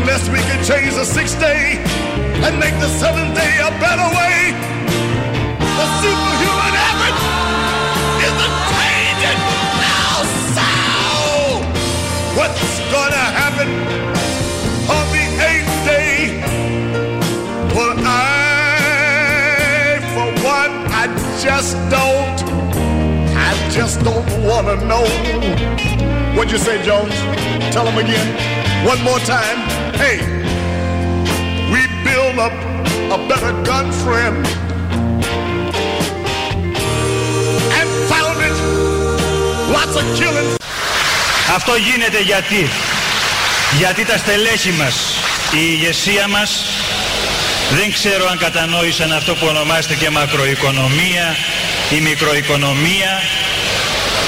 unless we can change the sixth day and make the seventh day a better way. The superhuman effort is the changing now. So, what's gonna happen on the eighth day? Well, I, for one, I just don't, I just don't wanna know. What'd you say, Jones? Tell him again. One more time. Hey, we build up a better gun friend and found it. Lots of killing. Αυτό γίνεται γιατί. Γιατί τα στελέχη μας, η ηγεσία μας, δεν ξέρω αν κατανόησαν αυτό που ονομάζεται και μακροοικονομία ή μικροοικονομία.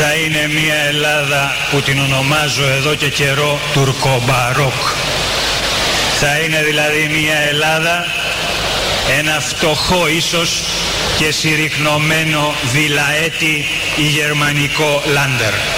θα είναι μια Ελλάδα που την ονομάζω εδώ και καιρό τουρκομπαρόκ. Θα είναι δηλαδή μια Ελλάδα, ένα φτωχό ίσως και συρρυκνωμένο βιλαέτη ή γερμανικό λάντερ.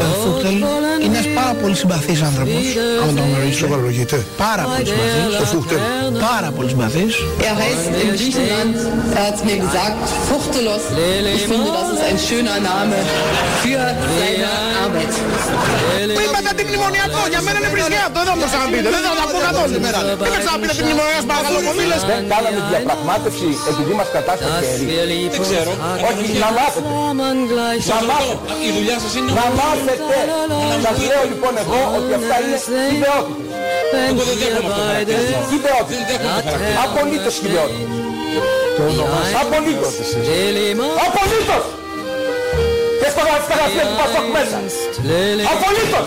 Ο Φούχτελ είναι ένας πάρα πολύ συμπαθής άνθρωπος, άμα τον γνωρίζετε. Σοβαρολογείτε. Πάρα πολύ συμπαθής. Ο Φούχτελ. Πάρα πολύ συμπαθής. Er heißt in Griechenland, er hat mir gesagt, Fuchtelos. Ich finde, das ist ein schöner Name für seine Arbeit. Που είπατε την μνημονιακό, για μένα είναι βρισιά, το εδώ μου ξαναπείτε, δεν θα τα πω καθόλου σήμερα. Δεν με ξαναπείτε την μνημονιακός, παρακαλώ πολύ λες. Δεν κάναμε διαπραγμάτευση επειδή μας κατάστασε χέρι. Δεν ξέρω. Όχι, να μάθετε. Να μάθετε. Η δουλειά σας είναι... Να μάθετε. Σας λέω λοιπόν εγώ ότι αυτά είναι ιδεότητες. Εγώ δεν δέχομαι αυτό το χαρακτηρισμό. Δεν Ιδεότητες. δέχομαι το χαρακτηρισμό. Απολύτως ιδεότητες. Απολύτως. Απολύτως. Και στο στα γραφεία του Πασόκ μέσα. Απολύτως.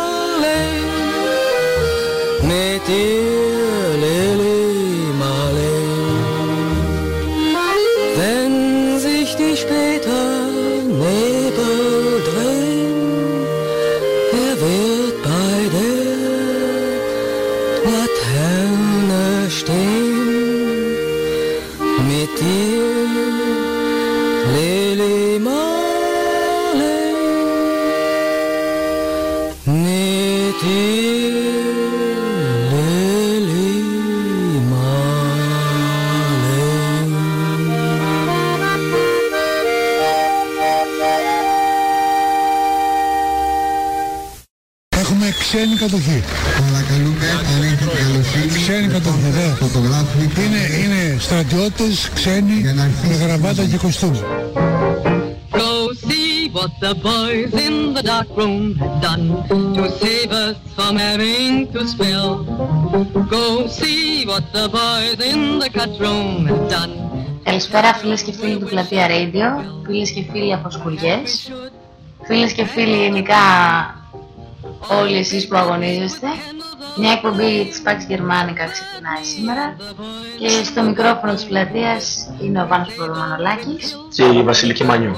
что я στρατιώτες, ξένοι, με γραβάτα και κοστούμι. Go see what the boys in the dark room have done to save us from having to spill. Go see what the boys in the cut room have done. Καλησπέρα φίλες και φίλοι του Πλατεία Radio, φίλες και φίλοι από σκουριές, φίλες και φίλοι γενικά όλοι εσείς που αγωνίζεστε. Μια εκπομπή της Pax Γερμανικά ξεκινάει σήμερα και στο μικρόφωνο της πλατείας είναι ο Βάνος Προδομανολάκης. και η Βασιλική Μανιού.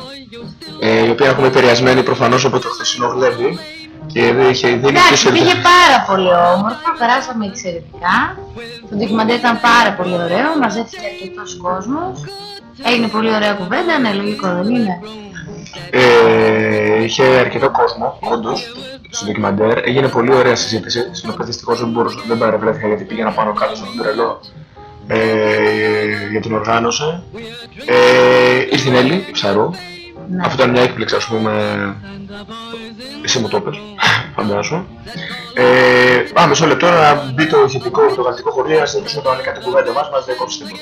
Ε, η οποία έχουμε επηρεασμένη προφανώς από το χθεσινό γλέβι και δεν είχε δίνει Εντάξει, πίσω πήγε πάρα πολύ όμορφα, περάσαμε εξαιρετικά. Το ντοκιμαντέρ ήταν πάρα πολύ ωραίο, μαζεύτηκε αρκετός κόσμος. Έγινε πολύ ωραία κουβέντα, ναι, λογικό δεν είναι; Ε, είχε αρκετό κόσμο, όντως, στο ντοκιμαντέρ. Έγινε πολύ ωραία συζήτηση, στην οποία δυστυχώς δεν, μπορούσα, δεν παρευρέθηκα γιατί πήγαινα πάνω κάτω στον τρελό ε, για την οργάνωση. Ε, ήρθε η Νέλη, η Ψαρού. Ναι. Αυτό ήταν μια έκπληξη, ας πούμε, εσύ μου το είπες, φαντάσου. Ε, πάμε μισό λεπτό να μπει το ηχητικό, το γαλλικό χωρίο, να συζητήσουμε κανονικά την κουβέντα μας, μας δεν κόψει τίποτα.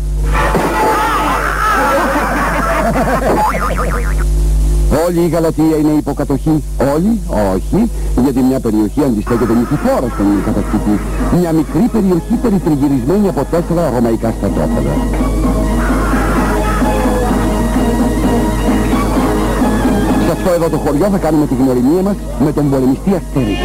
Όλη η Γαλατεία είναι υποκατοχή. Όλη, όχι, γιατί μια περιοχή αντιστέκεται νικηφόρα στον κατακτητή. Μια μικρή περιοχή περιτριγυρισμένη από τέσσερα ρωμαϊκά στρατόπεδα. Σε αυτό εδώ το χωριό θα κάνουμε τη γνωριμία μας με τον πολεμιστή Αστέρη.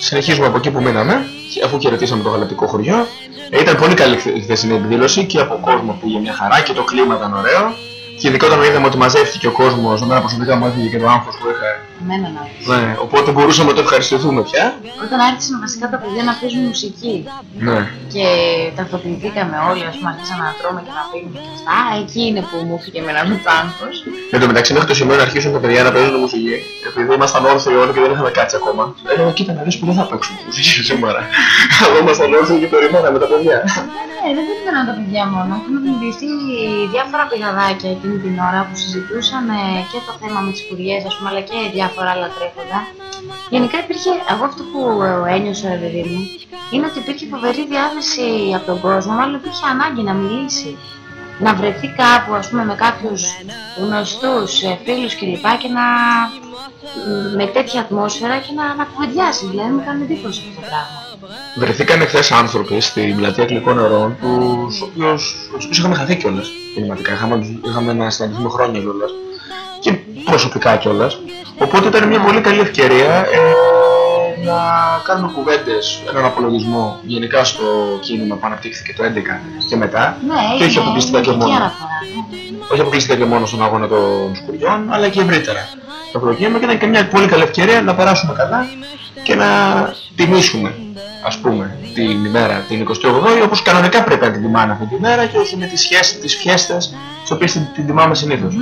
Συνεχίζουμε από εκεί που μείναμε, αφού χαιρετήσαμε το γαλατικό χωριό. Ε, ήταν πολύ καλή η χθεσινή εκδήλωση και από κόσμο πήγε μια χαρά και το κλίμα ήταν ωραίο. Και ειδικά όταν είδαμε ότι μαζεύτηκε ο κόσμος, εμένα προσωπικά μου έφυγε και το άγχος που είχα. Εμένα να Ναι, οπότε μπορούσαμε να το ευχαριστηθούμε πια. Όταν άρχισαν βασικά τα παιδιά να παίζουν μουσική Ναι. και ταυτοποιηθήκαμε όλοι, ας πούμε, αρχίσαμε να τρώμε και να πίνουμε και αυτά, εκεί είναι που μου έφυγε εμένα το άγχος. Εν τω μεταξύ μέχρι το σημείο να αρχίσουν τα παιδιά να παίζουν μουσική, επειδή ήμασταν όρθιοι όλοι και δεν είχαμε κάτσει ακόμα. Έλεγα κοίτα να δεις που δεν θα παίξουν μουσική σήμερα. Αλλά ήμασταν όρθιοι και περιμέναμε τα παιδιά. Ναι, δεν περίμεναν τα παιδιά μόνο. Έχουν δημιουργηθεί διάφορα πηγαδάκια εκείνη την ώρα που συζητούσαν ε, και το θέμα με τις κουριές, ας πούμε, αλλά και διάφορα άλλα τρέχοντα. Γενικά υπήρχε, εγώ αυτό που ε, ένιωσα, ρε παιδί μου, είναι ότι υπήρχε φοβερή διάθεση από τον κόσμο, μάλλον υπήρχε ανάγκη να μιλήσει. Να βρεθεί κάπου, ας πούμε, με κάποιους γνωστούς ε, φίλους κλπ. και να με τέτοια ατμόσφαιρα και να, να κουβεντιάσει. Δηλαδή, μου κάνει εντύπωση αυτό το πράγμα. Βρεθήκαν εχθές άνθρωποι στην πλατεία Αγγλικών Νερών, τους οποίους, τους οποίους είχαμε χαθεί κιόλας κινηματικά. Είχαμε, είχαμε να συναντηθούμε χρόνια κιόλας και προσωπικά κιόλας. Οπότε ήταν μια πολύ καλή ευκαιρία ε, να κάνουμε κουβέντες, έναν απολογισμό γενικά στο κίνημα που αναπτύχθηκε το 11 και μετά. Ναι, και όχι είναι αποκλειστικά και ειδική μόνο. αναφορά, ναι. Όχι αποκλειστικά και μόνο στον αγώνα των σκουριών, αλλά και ευρύτερα. Το προκείμα και ήταν και μια πολύ καλή ευκαιρία να περάσουμε καλά και να τιμήσουμε, ας πούμε, την ημέρα την 28η όπως κανονικά πρέπει να την τιμάνε αυτή τη μέρα και όχι με τις, σχέσεις, τις φιέστες τις οποίες την, την τιμάμε συνήθως.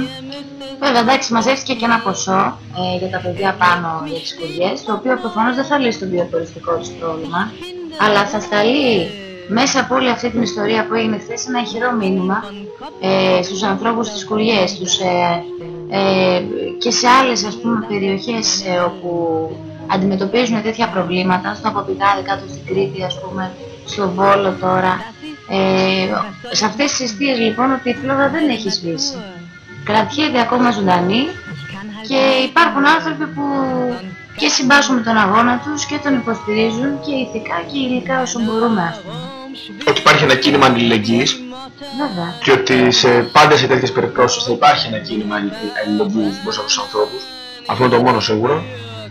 Βέβαια, εντάξει, μαζεύτηκε και ένα ποσό ε, για τα παιδιά πάνω για τις κουριές, το οποίο προφανώς δεν θα λύσει το βιοποριστικό τους πρόβλημα, αλλά θα σταλεί μέσα από όλη αυτή την ιστορία που έγινε χθες ένα ηχηρό μήνυμα ε, στους ανθρώπους της κουριές, στους, ε, ε, και σε άλλες ας πούμε περιοχές ε, όπου αντιμετωπίζουν τέτοια προβλήματα, στο Αποπηγάδι κάτω στην Κρήτη ας πούμε, στο Βόλο τώρα. Ε, σε αυτές τις αιστείες λοιπόν ότι η φλόγα δεν έχει σβήσει. Κρατιέται ακόμα ζωντανή και υπάρχουν άνθρωποι που και συμπάσχουν τον αγώνα τους και τον υποστηρίζουν και ηθικά και υλικά όσο μπορούμε ας πούμε. Ότι υπάρχει ένα κίνημα αλληλεγγύης Βέβαια. και ότι σε, πάντα σε τέτοιες περιπτώσεις θα υπάρχει ένα κίνημα αλληλεγγύης προς τους ανθρώπους. Αυτό είναι το μόνο σίγουρο.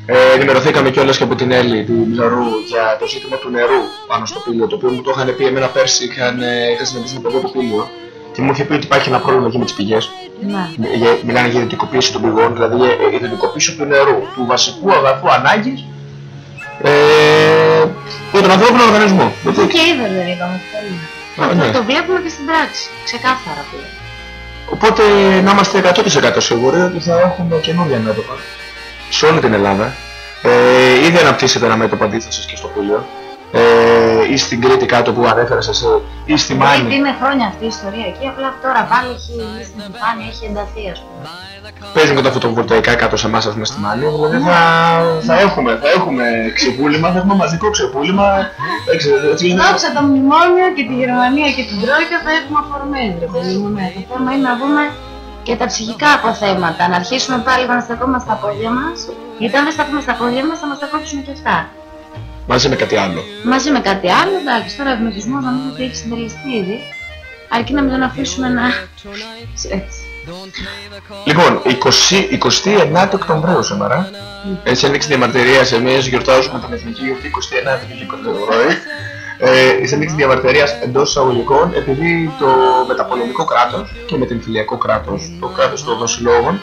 Ε, ενημερωθήκαμε κιόλας και από την Έλλη του Μιζαρού για το ζήτημα του νερού πάνω στο πύλιο, το οποίο μου το είχαν πει εμένα πέρσι, είχαν, ε, είχα συναντήσει με το πύλιο και μου είχε πει ότι υπάρχει ένα πρόβλημα εκεί με τις πηγές. Ναι. Για- Μιλάνε για ιδιωτικοποίηση των πηγών, δηλαδή ε, ιδιωτικοποίηση του νερού, του βασικού αγαθού ανάγκης ε, για τον ανθρώπινο οργανισμό. Αυτό και είδε δεν είπαμε. θέλουμε. Α, Αυτό ναι. το βλέπουμε και στην πράξη. Ξεκάθαρα πλέον. Οπότε να είμαστε 100% σίγουροι ότι θα έχουμε καινούργια μέτωπα σε όλη την Ελλάδα. Ε, ήδη αναπτύσσεται ένα μέτωπο αντίθεσης και στο Πούλιο. Ε, ή στην Κρήτη κάτω που ανέφερες εσύ, ή στη Γιατί Μάνη. είναι χρόνια αυτή η ιστορία εκεί, απλά τώρα πάλι έχει στην επιφάνεια, έχει ενταθεί ας πούμε. Παίζουν και τα φωτοβολταϊκά κάτω σε εμάς ας πούμε στη Μάνη. Δηλαδή θα, θα, έχουμε, θα έχουμε ξεπούλημα, θα έχουμε μαζικό ξεπούλημα. Δεν ξέρω, έτσι είναι. Δόξα το μνημόνιο και τη Γερμανία και την Τρόικα θα έχουμε αφορμές ρε παιδί μου. Ναι. Το θέμα είναι να δούμε και τα ψυχικά αποθέματα. Να αρχίσουμε πάλι να στεκόμαστε στα πόδια μας. Γιατί αν δεν σταθούμε στα πόδια μας θα μας τα κόψουν και αυτά. Μαζί με κάτι άλλο. Μαζί με κάτι άλλο, εντάξει, τώρα ο ευμετισμός νομίζω ότι έχει συντελεστεί ήδη. Αρκεί να μην τον αφήσουμε να... Έτσι. Λοιπόν, 20, 29 Οκτωβρίου σήμερα, έτσι ένδειξη διαμαρτυρίας, εμείς γιορτάζουμε την Εθνική Γιορτή 29 και 20 Οκτωβρίου, ε, η ένδειξη διαμαρτυρίας εντός εισαγωγικών, επειδή το μεταπολεμικό κράτος και με την φιλιακό κράτος, το κράτος των βασιλόγων,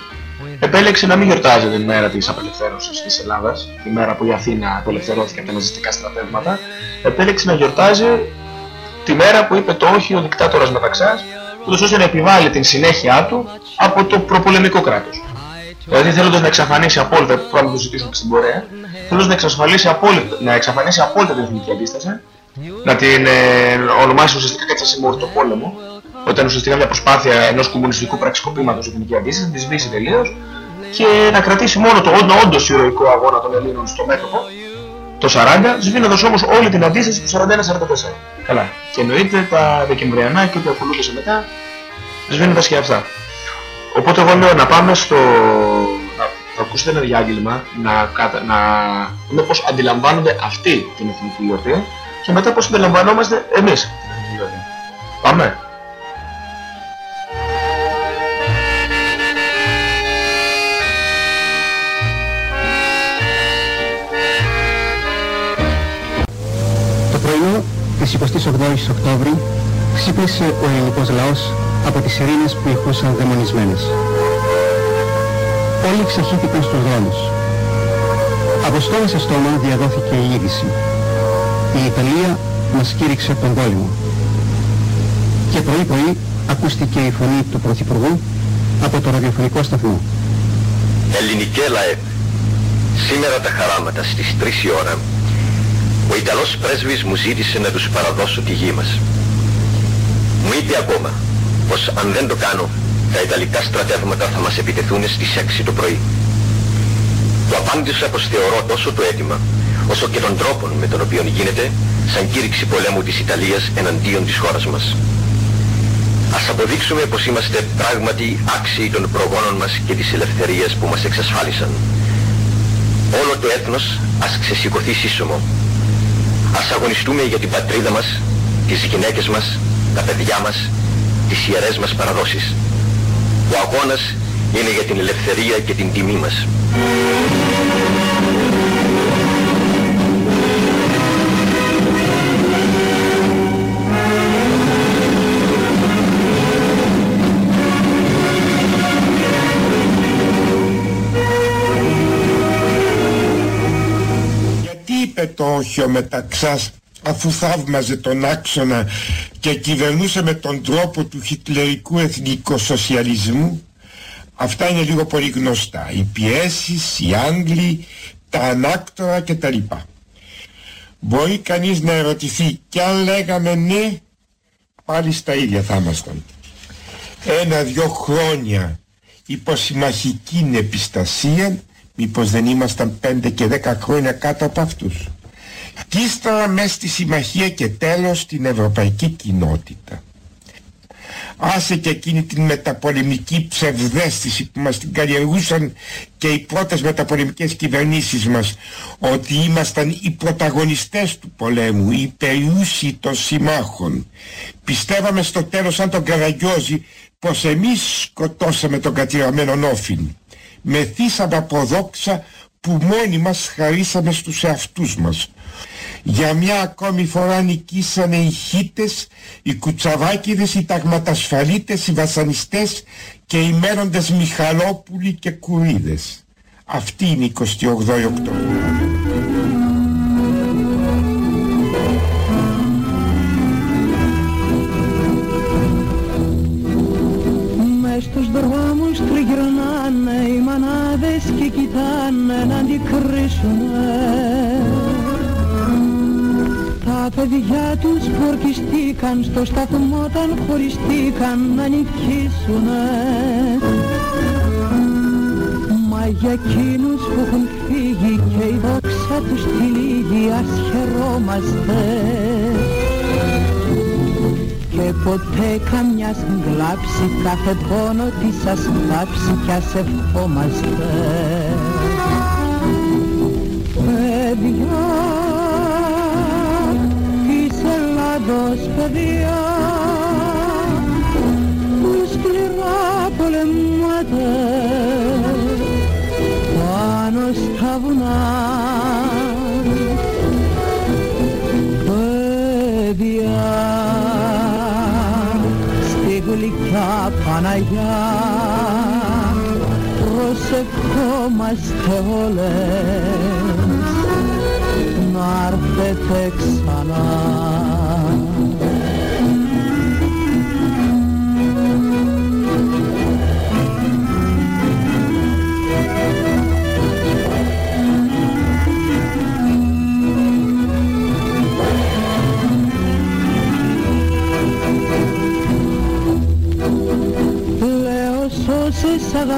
επέλεξε να μην γιορτάζει την μέρα της απελευθέρωσης της Ελλάδας, τη μέρα που η Αθήνα απελευθερώθηκε από τα ναζιστικά στρατεύματα, επέλεξε να γιορτάζει τη μέρα που είπε το όχι ο δικτάτορας Μεταξάς, ούτως ώστε να επιβάλλει την συνέχεια του από το προπολεμικό κράτος. Δηλαδή θέλοντας να εξαφανίσει απόλυτα, που πάμε να το ζητήσουμε και στην πορεία, θέλοντας να, εξασφαλίσει απόλυτα, να εξαφανίσει απόλυτα την εθνική αντίσταση, να την ε, ονομάσει ουσιαστικά κάτι σαν συμμόρυτο πόλεμο, όταν ουσιαστικά μια προσπάθεια ενός κομμουνιστικού πραξικοπήματος η εθνική αντίσταση, να τη σβήσει τελείως και να κρατήσει μόνο το όντω- όντως ηρωικό αγώνα των Ελλήνων στο μέτωπο, το 40, σβήνοντας όμως όλη την αντίσταση του 41-44. Καλά. Και εννοείται τα Δεκεμβριανά και ό,τι ακολούθησε μετά, σβήνοντας και αυτά. Οπότε εγώ λέω να πάμε στο... να, να ακούσετε ένα διάγγελμα, να, κατα... να δούμε πώς αντιλαμβάνονται αυτοί την εθνική γιορτή και μετά πώς αντιλαμβανόμαστε εμείς την εθνική γιορτή. Πάμε. Της 28ης Οκτώβρη ξύπνησε ο ελληνικός λαός από τις σιρήνες που ηχούσαν δαιμονισμένες. Όλοι ξεχύθηκαν στους δρόμους. Από στόμα σε στόμα διαδόθηκε η είδηση. Η Ιταλία μας κήρυξε τον πόλεμο. Και πρωί πρωί ακούστηκε η φωνή του Πρωθυπουργού από το ραδιοφωνικό σταθμό. Ελληνικέ λαέ, σήμερα τα χαράματα στις 3 η ώρα, ο Ιταλός πρέσβης μου ζήτησε να τους παραδώσω τη γη μας. Μου είπε ακόμα πως αν δεν το κάνω, τα Ιταλικά στρατεύματα θα μας επιτεθούν στις 6 το πρωί. Του απάντησα πως θεωρώ τόσο το αίτημα, όσο και τον τρόπο με τον οποίο γίνεται, σαν κήρυξη πολέμου της Ιταλίας εναντίον της χώρας μας. Ας αποδείξουμε πως είμαστε πράγματι άξιοι των προγόνων μας και της ελευθερίας που μας εξασφάλισαν. Όλο το έθνος ας ξεσηκωθεί σύσσωμο. Ας αγωνιστούμε για την πατρίδα μας, τις γυναίκες μας, τα παιδιά μας, τις ιερές μας παραδόσεις. Ο αγώνας είναι για την ελευθερία και την τιμή μας. Είπε το όχι ο Μεταξάς αφού θαύμαζε τον άξονα και κυβερνούσε με τον τρόπο του χιτλερικού εθνικοσοσιαλισμού αυτά είναι λίγο πολύ γνωστά οι πιέσεις, οι Άγγλοι, τα ανάκτορα κτλ. Μπορεί κανείς να ερωτηθεί κι αν λέγαμε ναι πάλι στα ίδια θα ήμασταν ένα-δυο χρόνια υπό συμμαχική επιστασία μήπως δεν ήμασταν πέντε και δέκα χρόνια κάτω από αυτούς κι ύστερα μες στη συμμαχία και τέλος στην ευρωπαϊκή κοινότητα Άσε και εκείνη την μεταπολεμική ψευδέστηση που μας την καλλιεργούσαν και οι πρώτες μεταπολεμικές κυβερνήσεις μας ότι ήμασταν οι πρωταγωνιστές του πολέμου, οι περιούσιοι των συμμάχων. Πιστεύαμε στο τέλος σαν τον Καραγκιόζη πως εμείς σκοτώσαμε τον κατηραμένο Νόφιν. Μεθύσαμε από δόξα που μόνοι μας χαρίσαμε στους εαυτούς μας. Για μια ακόμη φορά νικήσανε οι χίτες, οι κουτσαβάκηδες, οι ταγματασφαλίτες, οι βασανιστές και οι μένοντες Μιχαλόπουλοι και Κουρίδες. Αυτή είναι η 28η Οκτώβρη. Και κοιτάνε να αντικρίσουνε. Τα παιδιά τους που ορκιστήκαν στο σταθμό όταν χωριστήκαν να νικήσουνε. Μα για εκείνους που έχουν φύγει και η δόξα τους τη λίγη ας χαιρόμαστε και ποτέ καμιάς γλάψει κάθε πόνο της ας θάψει κι ας ευχόμαστε. Παιδιά της Ελλάδος παιδιά. Που σκληρά πολεμάτε. Πάνω στα βουνά γλυκιά Παναγιά. Προσευχόμαστε όλες να έρθετε ξανά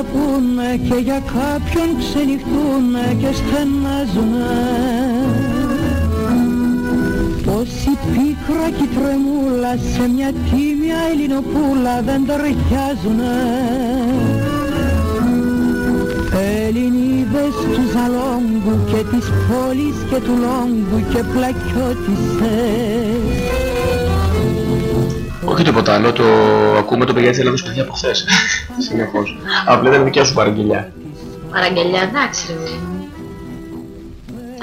όσες αγαπούνε και για κάποιον ξενυχτούνε και στενάζουνε πως η πίκρα και η τρεμούλα σε μια τίμια ελληνοπούλα δεν ταιριάζουνε Ελληνίδες του Ζαλόγκου και της πόλης και του Λόγκου και πλακιώτισσες Όχι τίποτα άλλο, το ακούμε το παιδιά της Ελλάδος παιδιά από χθες. Συνεχώς. Απλά ήταν δικιά σου παραγγελιά. Παραγγελιά, εντάξει ρε παιδί μου.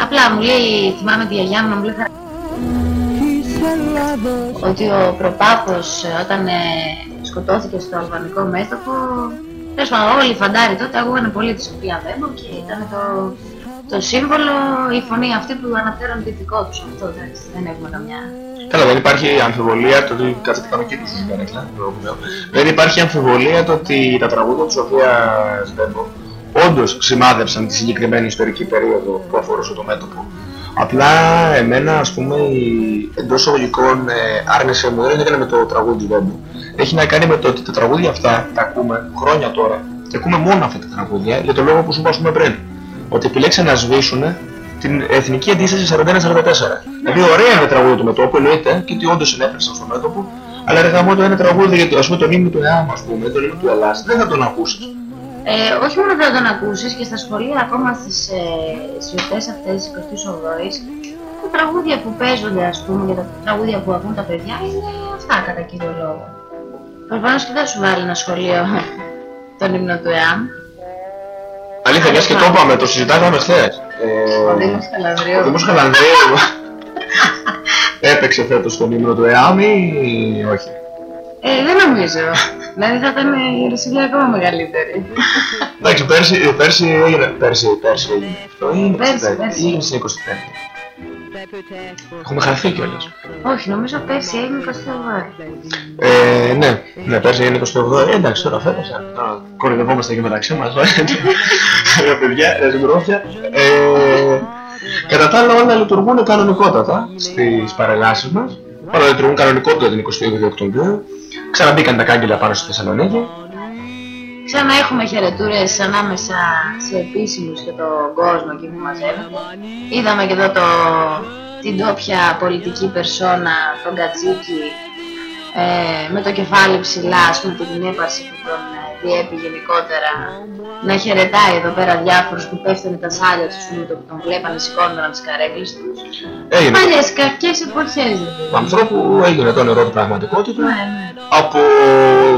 Απλά μου λέει, θυμάμαι τη γιαγιά μου να μου λέει ότι ο προπάπος ε, όταν ε, σκοτώθηκε στο αλβανικό μέτωπο τέλος πάντων όλοι οι φαντάροι τότε ακούγανε πολύ τη Σοφία Βέμπο και ήταν το, το σύμβολο, η φωνή αυτή που αναφέρουν τη δικό τους αυτό εντάξει, δεν έχουμε καμιά Καλά, δεν υπάρχει αμφιβολία το ότι κάτσε τι κάνω κύκλους σου Καρέκλα, Δεν υπάρχει αμφιβολία το ότι τα τραγούδια της Σοφίας Βέμπο όντως σημάδεψαν τη συγκεκριμένη ιστορική περίοδο που αφορούσε το μέτωπο. Απλά εμένα ας πούμε η εντός εισαγωγικών ε, άρνηση μου δεν έκανε με το τραγούδι του Βέμπου. Έχει να κάνει με το ότι τα τραγούδια αυτά τα ακούμε χρόνια τώρα και ακούμε μόνο αυτά τα τραγούδια για το λόγο που σου είπα ας πούμε πριν. Ότι επιλέξαν να σβήσουν την εθνική αντίσταση 41-44. Δηλαδή ωραία είναι τα τραγούδια του μετώπου, εννοείται και ότι όντως συνέφερσαν στο μέτωπο, αλλά ρε γαμώ το ένα τραγούδι για το, ας πούμε, τον ύμνο του ΕΑΜ, ας πούμε, τον ύμνο του Ελλάς, δεν θα τον ακούσεις. Ε, όχι μόνο δεν θα τον ακούσεις και στα σχολεία ακόμα στις ε, σιωτές αυτές της 28ης τα τραγούδια που παίζονται ας πούμε και τα τραγούδια που ακούν τα παιδιά είναι αυτά κατά κύριο λόγο. Προφανώς και δεν σου βάλει ένα σχολείο τον ύμνο του ΕΑΜ. Αλήθεια, μιας και το είπαμε, το συζητάγαμε χθες. Ε, Ο Δήμος Καλανδρίου. Ο Δήμος Καλανδρίου έπαιξε φέτος τον ύμνο του ΕΑΜ ή όχι; Ε, δεν νομίζω. δηλαδή θα ήταν η ρεσιλία ακόμα μεγαλύτερη. Εντάξει, πέρσι, πέρσι έγινε, πέρσι, πέρσι έγινε αυτό ή είναι Πέρσι, 25η, πέρσι. Έχουμε χαθεί κιόλας. όχι, νομίζω πέρσι έγινε 28 Ε, ναι, ναι, πέρσι έγινε 28η. Ε, εντάξει, τώρα φέτος, ε, τώρα κορυδευόμαστε και μεταξύ μας. Ρε παιδιά, ρε ζυγρόφια. Ε, κατά τα άλλα όλα λειτουργούν κανονικότατα στις παρελάσεις μας. Όλα λειτουργούν κανονικότατα την 22η Οκτωβρίου. Ξαναμπήκαν τα κάγκελα πάνω στη Θεσσαλονίκη. Ξανά έχουμε χαιρετούρες ανάμεσα σε επίσημους και τον κόσμο εκεί που μαζεύεται. Είδαμε και εδώ το, την τόπια πολιτική περσόνα, τον Κατσίκη, ε, με το κεφάλι ψηλά, ας πούμε, και την έπαρση που τον ε, διέπει γενικότερα, να χαιρετάει εδώ πέρα διάφορους που πέφτουν τα σάλια τους, πούμε, το που τον βλέπανε σηκώνονταν τις καρέκλες τους. Έγινε. Παλιές κακές εποχές, δηλαδή. ανθρώπου που έγινε το νερό του πραγματικότητα. Ναι, ναι. Από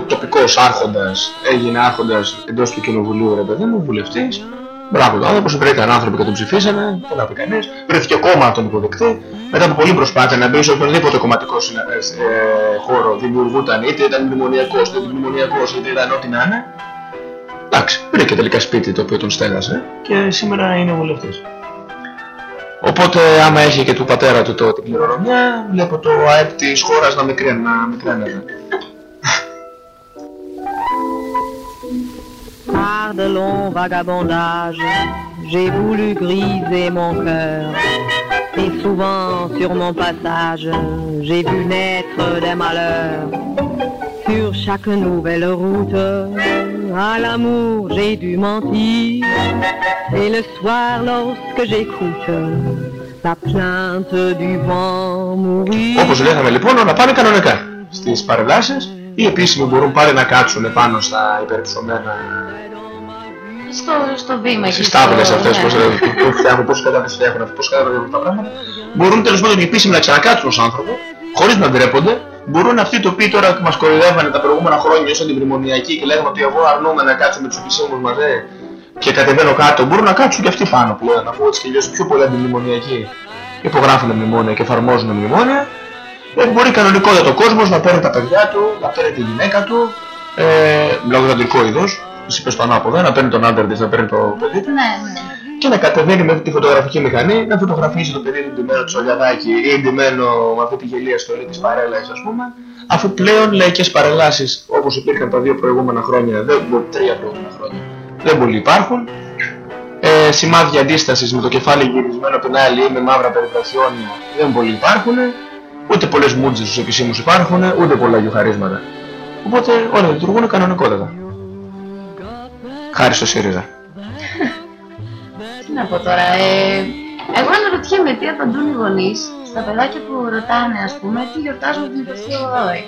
τοπικός άρχοντας έγινε άρχοντας εντός του κοινοβουλίου, ρε παιδί μου, βουλευτής. Μπράβο το άνθρωπος, βρήκαν άνθρωποι και τον ψηφίσανε, δεν θα πει κανείς. Βρέθηκε κόμμα να τον υποδεκτεί. Μετά από πολλή προσπάθεια να μπει σε οποιονδήποτε κομματικό συνα- ε, ε, χώρο δημιουργούταν, είτε ήταν μνημονιακός, είτε μνημονιακός, είτε ήταν ό,τι να είναι. Εντάξει, βρήκε τελικά σπίτι το οποίο τον στέγασε και σήμερα είναι βουλευτής. Οπότε άμα έχει και του πατέρα του το, την κληρονομιά, βλέπω το ΑΕΠ της χώρας να μικραίνει, να μικραίνεται. Par de longs vagabondages, j'ai voulu griser mon cœur. Et souvent sur mon passage, j'ai vu naître des malheurs. Sur chaque nouvelle route, à l'amour j'ai dû mentir. Et le soir, lorsque j'écoute la plainte du vent mourir. Όπως λέγαμε λοιπόν, να πάνε κανονικά στις παρελάσεις. Οι επίσημοι μπορούν πάλι να κάτσουν πάνω στα υπερψωμένα Στο, στο βήμα εκεί. στις τάβλες στο- αυτές ναι. πώς, που φτιάχνουν, πώς κατά τις φτιάχνουν, πώς κάνουν τα πράγματα. Μπορούν τέλος πάντων οι επίσημοι να ξανακάτσουν ως άνθρωπο, χωρίς να ντρέπονται. Μπορούν αυτοί οι οποίοι τώρα μας κοροϊδεύανε τα προηγούμενα χρόνια όσο την μνημονιακή και λέγαμε ότι εγώ αρνούμε να κάτσω με τους επισήμους μαζί και κατεβαίνω κάτω, μπορούν να κάτσουν και αυτοί πάνω πλέον, αφού έτσι και αλλιώς πιο πολύ αντιμνημονιακοί υπογράφουν μνημόνια και εφαρμόζουν μνημόνια. Ε, μπορεί κανονικότατα ο κόσμος να παίρνει τα παιδιά του, να παίρνει τη γυναίκα του, ε, μιλάω για το αντρικό είδος, εσύ είπες το ανάποδα, να παίρνει τον άντρα της, να παίρνει το παιδί του Ναι, ναι. και να κατεβαίνει με τη φωτογραφική μηχανή, να φωτογραφίζει το παιδί του ντυμένο του Σολιαδάκη ή ντυμένο με αυτή τη γελία στολή της παρέλασης ας πούμε, αφού πλέον λαϊκές παρελάσεις όπως υπήρχαν τα δύο προηγούμενα χρόνια, δεν, τρία προηγούμενα χρόνια, δεν πολύ υπάρχουν. Ε, σημάδια αντίστασης με το κεφάλι γυρισμένο από την άλλη ή με μαύρα περιπτωσιόνια δεν πολύ υπάρχουν. Ούτε πολλές μούτζες στους επισήμους υπάρχουν, ούτε πολλά γιοχαρίσματα. Οπότε όλα λειτουργούν κανονικότατα. Χάρη στο ΣΥΡΙΖΑ. Τι να πω τώρα, ε, εγώ αναρωτιέμαι τι απαντούν οι γονείς στα παιδάκια που ρωτάνε, ας πούμε, τι γιορτάζουμε την 28η.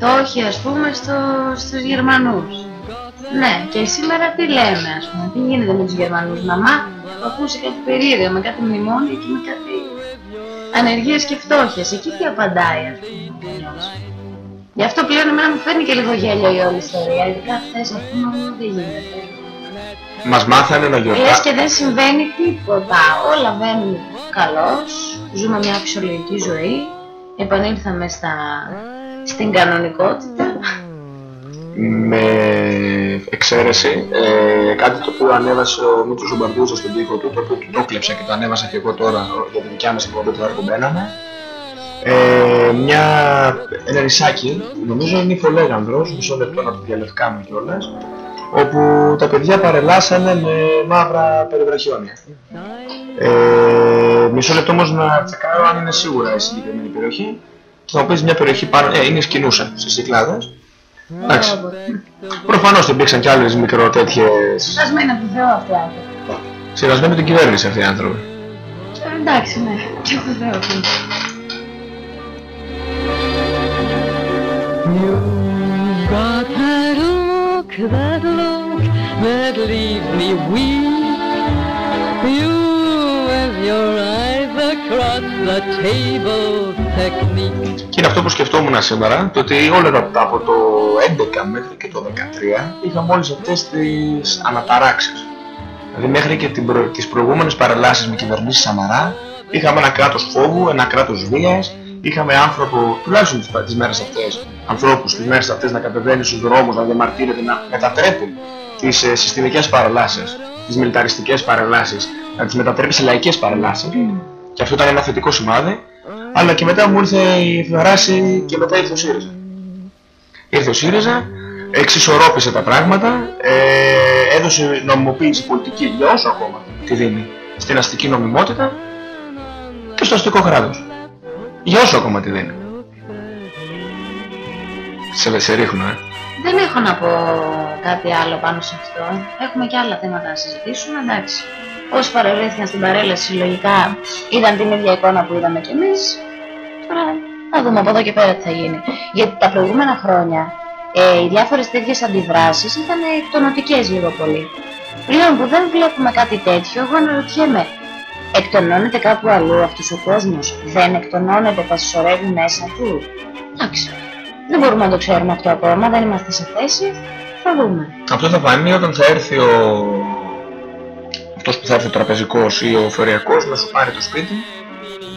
Το όχι, ας πούμε, στο, στους Γερμανούς. Ναι, και σήμερα τι λέμε, ας πούμε, τι γίνεται με τους Γερμανούς. Μαμά, έχω ακούσει κάτι περίεργο, με κάτι μνημόνια και με κάτι ανεργίες και φτώχειες. Εκεί τι απαντάει, ας πούμε, ο γονιός. Γι' αυτό πλέον εμένα μου φέρνει και λίγο γέλιο η όλη ιστορία, ειδικά χθες, ας πούμε, δεν γίνεται. Μας μάθανε να Λες γιορτάσουμε. και δεν συμβαίνει τίποτα. Όλα βαίνουν καλώς. Ζούμε μια φυσιολογική ζωή. Επανήλθαμε στα... στην κανονικότητα. Με εξαίρεση ε, κάτι το οποίο ανέβασε ο Μίτσος Ζομπαρδούζος στον τοίχο του, το οποίο του το κλέψα και το ανέβασα και εγώ τώρα για τη δικιά μας εκπομπή τώρα που μπαίναμε. Ε, μια, ένα ρισάκι, νομίζω είναι υφολέγανδρος, μισό λεπτό να το διαλευκάνω κιόλας, όπου τα παιδιά παρελάσανε με μαύρα περιβραχιόνια. Ε, μισό λεπτό όμως να τσεκάρω αν είναι σίγουρα η συγκεκριμένη περιοχή. Θα μου πεις μια περιοχή πάνω, ε, είναι σκηνούσα στις Κυκλάδες. Εντάξει. Προφανώς υπήρξαν κι άλλες μικρό τέτοιες Σασμένα από το Θεό αυτοί οι άνθρωποι. συνεργασμένοι με την κυβέρνηση αυτοί οι άνθρωποι. Ε, εντάξει, ναι. Και από το Θεό αυτοί. You've got that look, that look that leaves me weak. You with your eyes Και είναι αυτό που σκεφτόμουν σήμερα, το ότι όλα τα, τα- από το 11 μέχρι και το 13 είχαμε όλες αυτές τις αναταράξεις. Δηλαδή μέχρι και την προ... τις προηγούμενες παρελάσεις με κυβερνήσεις Σαμαρά είχαμε ένα κράτος φόβου, ένα κράτος βίας, είχαμε άνθρωπο, τουλάχιστον τις, τις μέρες αυτές, ανθρώπους τις μέρες αυτές να κατεβαίνουν στους δρόμους, να διαμαρτύρονται, να μετατρέπουν τις ε, συστημικές παρελάσεις, τις μιλιταριστικές παρελάσεις, να τις μετατρέπει σε λαϊκές παρελάσεις. Και αυτό ήταν ένα θετικό σημάδι. Αλλά και μετά μου ήρθε η φράση και μετά ήρθε ο ΣΥΡΙΖΑ. Ήρθε ο ΣΥΡΙΖΑ, εξισορρόπησε τα πράγματα, ε, έδωσε νομιμοποίηση πολιτική για όσο ακόμα τη δίνει στην αστική νομιμότητα και στο αστικό κράτος. Για όσο ακόμα τη δίνει. Σε, σε ρίχνω, ε. Δεν έχω να πω κάτι άλλο πάνω σε αυτό. Έχουμε και άλλα θέματα να συζητήσουμε, εντάξει. Όσοι παρευρέθηκαν στην παρέλαση λογικά είδαν την ίδια εικόνα που είδαμε κι εμείς. Τώρα Θα δούμε από εδώ και πέρα τι θα γίνει. Γιατί τα προηγούμενα χρόνια ε, οι διάφορες τέτοιες αντιδράσεις ήταν εκτονοτικές λίγο πολύ. Πλέον που δεν βλέπουμε κάτι τέτοιο, εγώ αναρωτιέμαι, εκτονώνεται κάπου αλλού αυτός ο κόσμος, δεν εκτονώνεται, τα συσσωρεύει μέσα του; Εντάξει, δεν μπορούμε να το ξέρουμε αυτό ακόμα, δεν είμαστε σε θέση, θα δούμε. Αυτό θα φανεί όταν θα έρθει ο... αυτός που θα έρθει ο τραπεζικός ή ο φερειακός να σου πάρει το σπίτι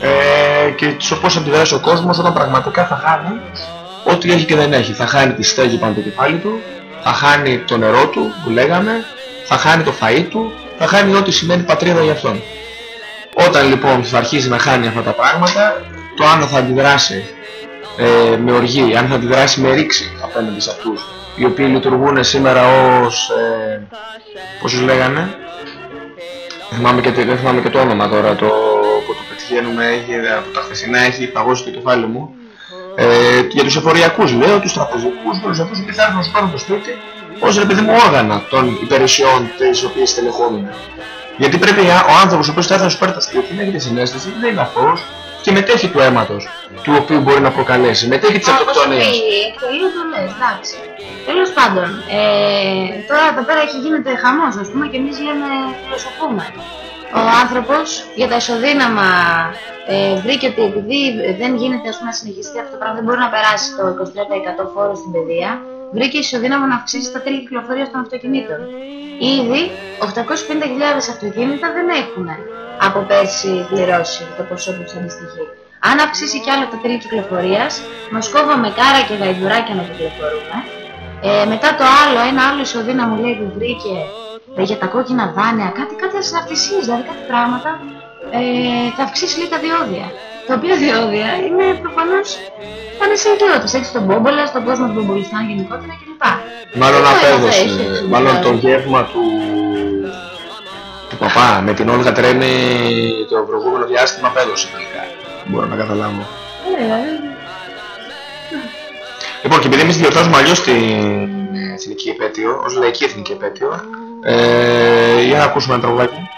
ε, και στο πώς αντιδράσει ο κόσμος όταν πραγματικά θα χάνει ό,τι έχει και δεν έχει. Θα χάνει τη στέγη πάνω το κεφάλι του, θα χάνει το νερό του που λέγαμε, θα χάνει το φαΐ του, θα χάνει ό,τι σημαίνει πατρίδα για αυτόν. Όταν λοιπόν θα αρχίσει να χάνει αυτά τα πράγματα, το αν θα αντιδράσει ε, με οργή, αν θα αντιδράσει με ρήξη απέναντι σε αυτούς, οι οποίοι λειτουργούν σήμερα ως, ε, πώς τους λέγανε, δεν θυμάμαι, και, δεν θυμάμαι και το όνομα τώρα, το, που το πετυχαίνουμε, έχει, από τα χθεσινά έχει παγώσει το κεφάλι μου, ε, για τους εφοριακούς λέω, τους τραπεζικούς, όλους αυτούς που θα έρθουν να σου πάρουν το σπίτι, ως ρε παιδί μου όργανα των υπηρεσιών τις οποίες τελεχώνουν. Γιατί πρέπει ο άνθρωπος ο οποίος θα έρθει να σου πάρει το σπίτι να έχει τη συνέστηση ότι δεν είναι αθώος και μετέχει του αίματος του οποίου μπορεί να προκαλέσει, μετέχει της αυτοκτονίας. Εκτελείο το λες, εντάξει. Τέλος πάντων, ε, τώρα εδώ πέρα έχει γίνεται χαμός, ας πούμε, και εμείς λέμε φιλοσοφούμε. Ο άνθρωπος για τα ισοδύναμα ε, βρήκε ότι επειδή δεν γίνεται ας πούμε, να συνεχιστεί αυτό το πράγμα, δεν μπορεί να περάσει το 23% φόρο στην παιδεία, βρήκε ισοδύναμο να αυξήσει τα τέλη κυκλοφορίας των αυτοκινήτων. Ήδη 850.000 αυτοκίνητα δεν έχουν από πέρσι πληρώσει το ποσό που τους αντιστοιχεί. Αν αυξήσει κι άλλο τα τέλη κυκλοφορίας, μας κόβαμε κάρα και γαϊδουράκια να κυκλοφορούμε. Ε, μετά το άλλο, ένα άλλο ισοδύναμο λέει που βρήκε ε, για τα κόκκινα δάνεια, κάτι, κάτι ασυναρτησίες, δηλαδή κάτι πράγματα, ε, θα αυξήσει λέει τα διόδια. Τα οποία διόδια είναι προφανώς πάνε σε ιδιώτες, έτσι στον Μπόμπολα, στον κόσμο του Μπομπολιστάν γενικότερα κλπ. Μάλλον απέδωσε, μάλλον το γεύμα του του παπά με την Όλγα Τρέμι το προηγούμενο διάστημα απέδωσε τελικά. Μπορώ να καταλάβω. Λοιπόν, και επειδή εμείς γιορτάζουμε αλλιώς την εθνική επέτειο, ως λαϊκή εθνική επέτειο, ε, για να ακούσουμε ένα τραγουδάκι.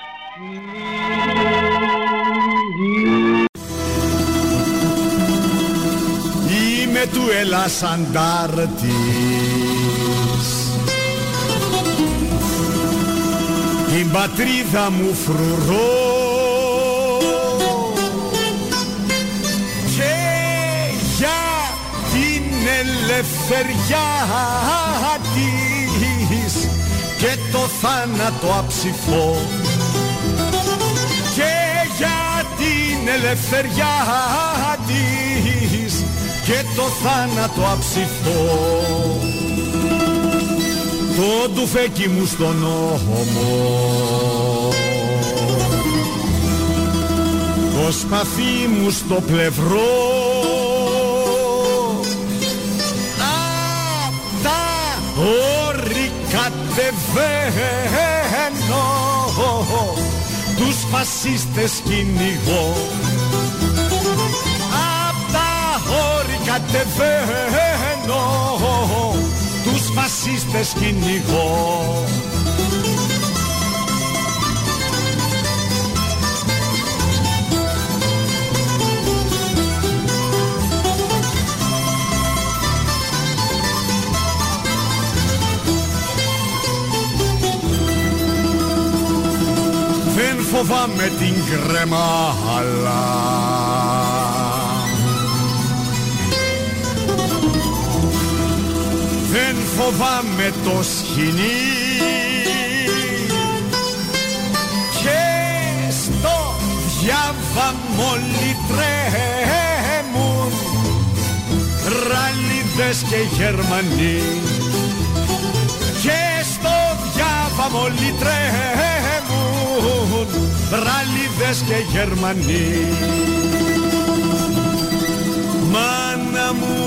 Είμαι του Ελλάς αντάρτης. Την πατρίδα μου φρουρώ. Και για την ελευθεριά της και το θάνατο αψηφώ και για την ελευθεριά της και το θάνατο αψηφώ το ντουφέκι μου στον νόμο το σπαθί μου στο πλευρό. Απ' τα όρη κατεβαίνω. Τους φασίστες κυνηγώ. απ' τα όρη κατεβαίνω. Τους φασίστες κυνηγώ. Δεν φοβάμαι την κρεμάλα φοβάμαι το σκηνή και στο διάβα μόλι τρέμουν ραλίδες και Γερμανοί. Και στο διάβα μόλι τρέμουν ραλίδες και Γερμανοί. Μάνα μου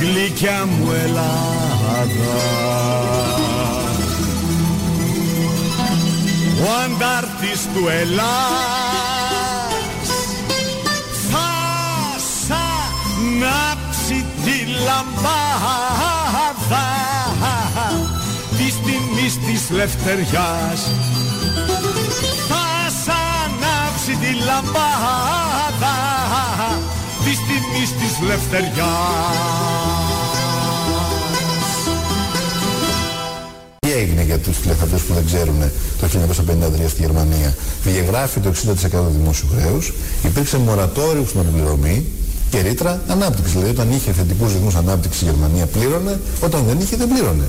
γλυκιά μου Ελλάδα ο αντάρτης του Ελλάς θα σ' ανάψει τη λαμπάδα της τιμής της λευτεριάς θα σ' ανάψει τη λαμπάδα της τιμής εις της λευτεριάς. Έγινε για τους τηλεθεατές που δεν ξέρουν το 1953 στη Γερμανία. Διαγράφει το 60% του δημόσιου χρέους, υπήρξε μορατόριο στην αναπληρωμή και ρήτρα ανάπτυξης. Δηλαδή όταν είχε θετικούς ρυθμούς ανάπτυξης η Γερμανία πλήρωνε, όταν δεν είχε δεν πλήρωνε.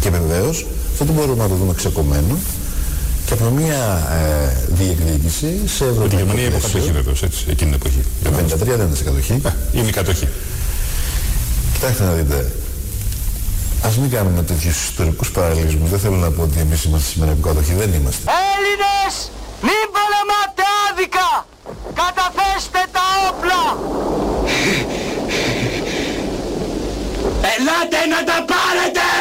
Και βεβαίως, αυτό το μπορούμε να το δούμε ξεκομμένο, και από μια ε, διεκδίκηση σε ευρωπαϊκό Η Γερμανία πλαίσιο. υποκατοχή βεβαίως, έτσι, εκείνη την εποχή. Το 53 δεν ήταν σε κατοχή. Είναι η κατοχή. Κοιτάξτε να δείτε. Ας μην κάνουμε τέτοιους ιστορικούς παραλληλισμούς. Δεν θέλω να πω ότι εμείς είμαστε σήμερα υποκατοχή. Δεν είμαστε. Έλληνες, μην πολεμάτε άδικα! Καταθέστε τα όπλα! Ελάτε να τα πάρετε!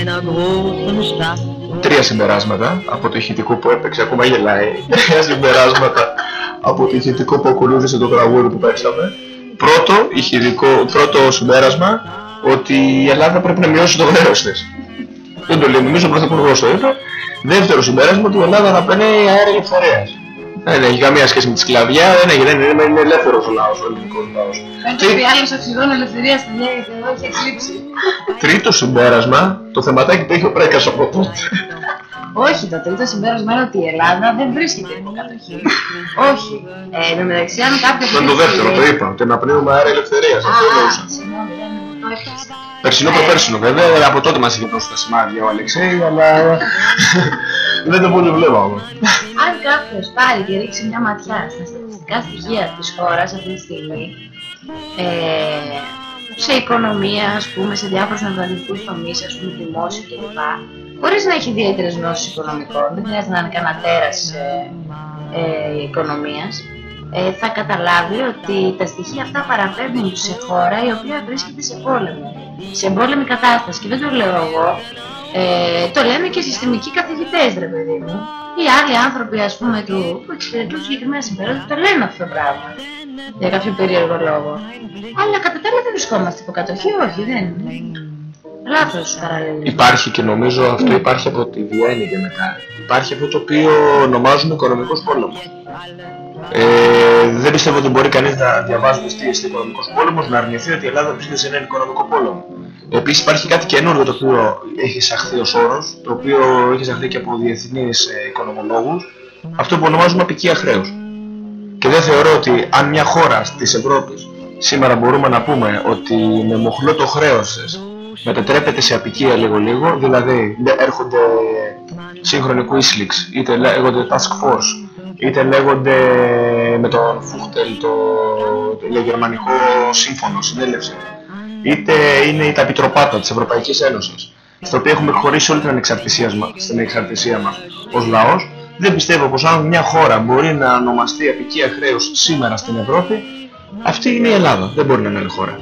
Einer großen Stadt. Τρία συμπεράσματα από το ηχητικό που έπαιξε, ακόμα γελάει. Τρία συμπεράσματα από το ηχητικό που ακολούθησε το τραγούδι που παίξαμε. Πρώτο, ηχητικό, πρώτο συμπέρασμα, ότι η Ελλάδα πρέπει να μειώσει το χρέος της. Δεν το λέει, νομίζω ο Πρωθυπουργός το είπε. Δεύτερο συμπέρασμα, ότι η Ελλάδα αναπνέει αέρα ελευθερίας. Δεν έχει καμία σχέση με τη σκλαβιά, δεν έχει, δεν είναι, είναι ελεύθερος ο λαός, ο ελληνικός λαός. Φαίνεται ότι άλλος οξυγόνο ελευθερίας στην λέγεται εδώ έχει εκλείψει. Τρίτο συμπέρασμα, το θεματάκι που έχει ο Πρέκας από τότε. Όχι, το τρίτο συμπέρασμα είναι ότι η Ελλάδα δεν βρίσκεται υπό κατοχή. Όχι. Ε, εν τω μεταξύ, αν κάποιος... Με το δεύτερο το είπα, ότι αναπνέουμε αέρα ελευθερίας. Αυτό εννοούσα. Α, συγγνώμη, δεν το έχασα. Περσινό προπέρσινο βέβαια, από τότε μας είχε δώσει τα σημάδια ο Αλεξέη, αλλά δεν το πολύ βλέπω όμως. Αν κάποιος πάρει και ρίξει μια ματιά στα στατιστικά στοιχεία της χώρας αυτή τη στιγμή, ε, σε οικονομία, ας πούμε, σε διάφορους αναλυτικούς τομείς, ας πούμε, δημόσιο κλπ. Χωρίς να έχει ιδιαίτερες γνώσεις οικονομικών, δεν χρειάζεται να είναι κανένα τέρας ε, ε, οικονομίας, ε, θα καταλάβει ότι τα στοιχεία αυτά παραπέμπουν σε χώρα η οποία βρίσκεται σε πόλεμο, σε εμπόλεμη κατάσταση. Και δεν το λέω εγώ, ε, το λένε και συστημικοί καθηγητές, ρε παιδί μου. Ή άλλοι άνθρωποι, ας πούμε, του, που εξυπηρετούν συγκεκριμένα συμφέροντα, το λένε αυτό το πράγμα. Για κάποιο περίεργο λόγο. Αλλά κατά τα άλλα δεν βρισκόμαστε υπό κατοχή, όχι, δεν είναι. Λάθος παραλληλισμό. Υπάρχει και νομίζω αυτό υπάρχει από τη Βιέννη και μετά. Υπάρχει αυτό το οποίο ονομάζουμε οικονομικός πόλεμος. Ε, δεν πιστεύω ότι μπορεί κανείς να διαβάζει τις είναι οικονομικός πόλεμος να αρνηθεί ότι η Ελλάδα βρίσκεται σε έναν οικονομικό πόλεμο. Επίσης υπάρχει κάτι καινούργιο το οποίο έχει εισαχθεί ως όρος, το οποίο έχει εισαχθεί και από διεθνείς ε, οικονομολόγους, αυτό που ονομάζουμε απικία χρέους. Και δεν θεωρώ ότι αν μια χώρα της Ευρώπης σήμερα μπορούμε να πούμε ότι με μοχλό το χρέος της μετατρέπεται σε απικία λίγο-λίγο, δηλαδή δε- έρχονται σύγχρονοι Quisleaks, είτε λέγονται Task Force, είτε λέγονται με τον Φούχτελ το, το γερμανικό σύμφωνο, συνέλευση, είτε είναι η τα επιτροπάτα της Ευρωπαϊκής Ένωσης, στο οποίο έχουμε χωρίσει όλη την ανεξαρτησία μας, στην ανεξαρτησία μας ως λαός, δεν πιστεύω πως αν μια χώρα μπορεί να ονομαστεί απικία χρέους σήμερα στην Ευρώπη, αυτή είναι η Ελλάδα, δεν μπορεί να είναι άλλη χώρα.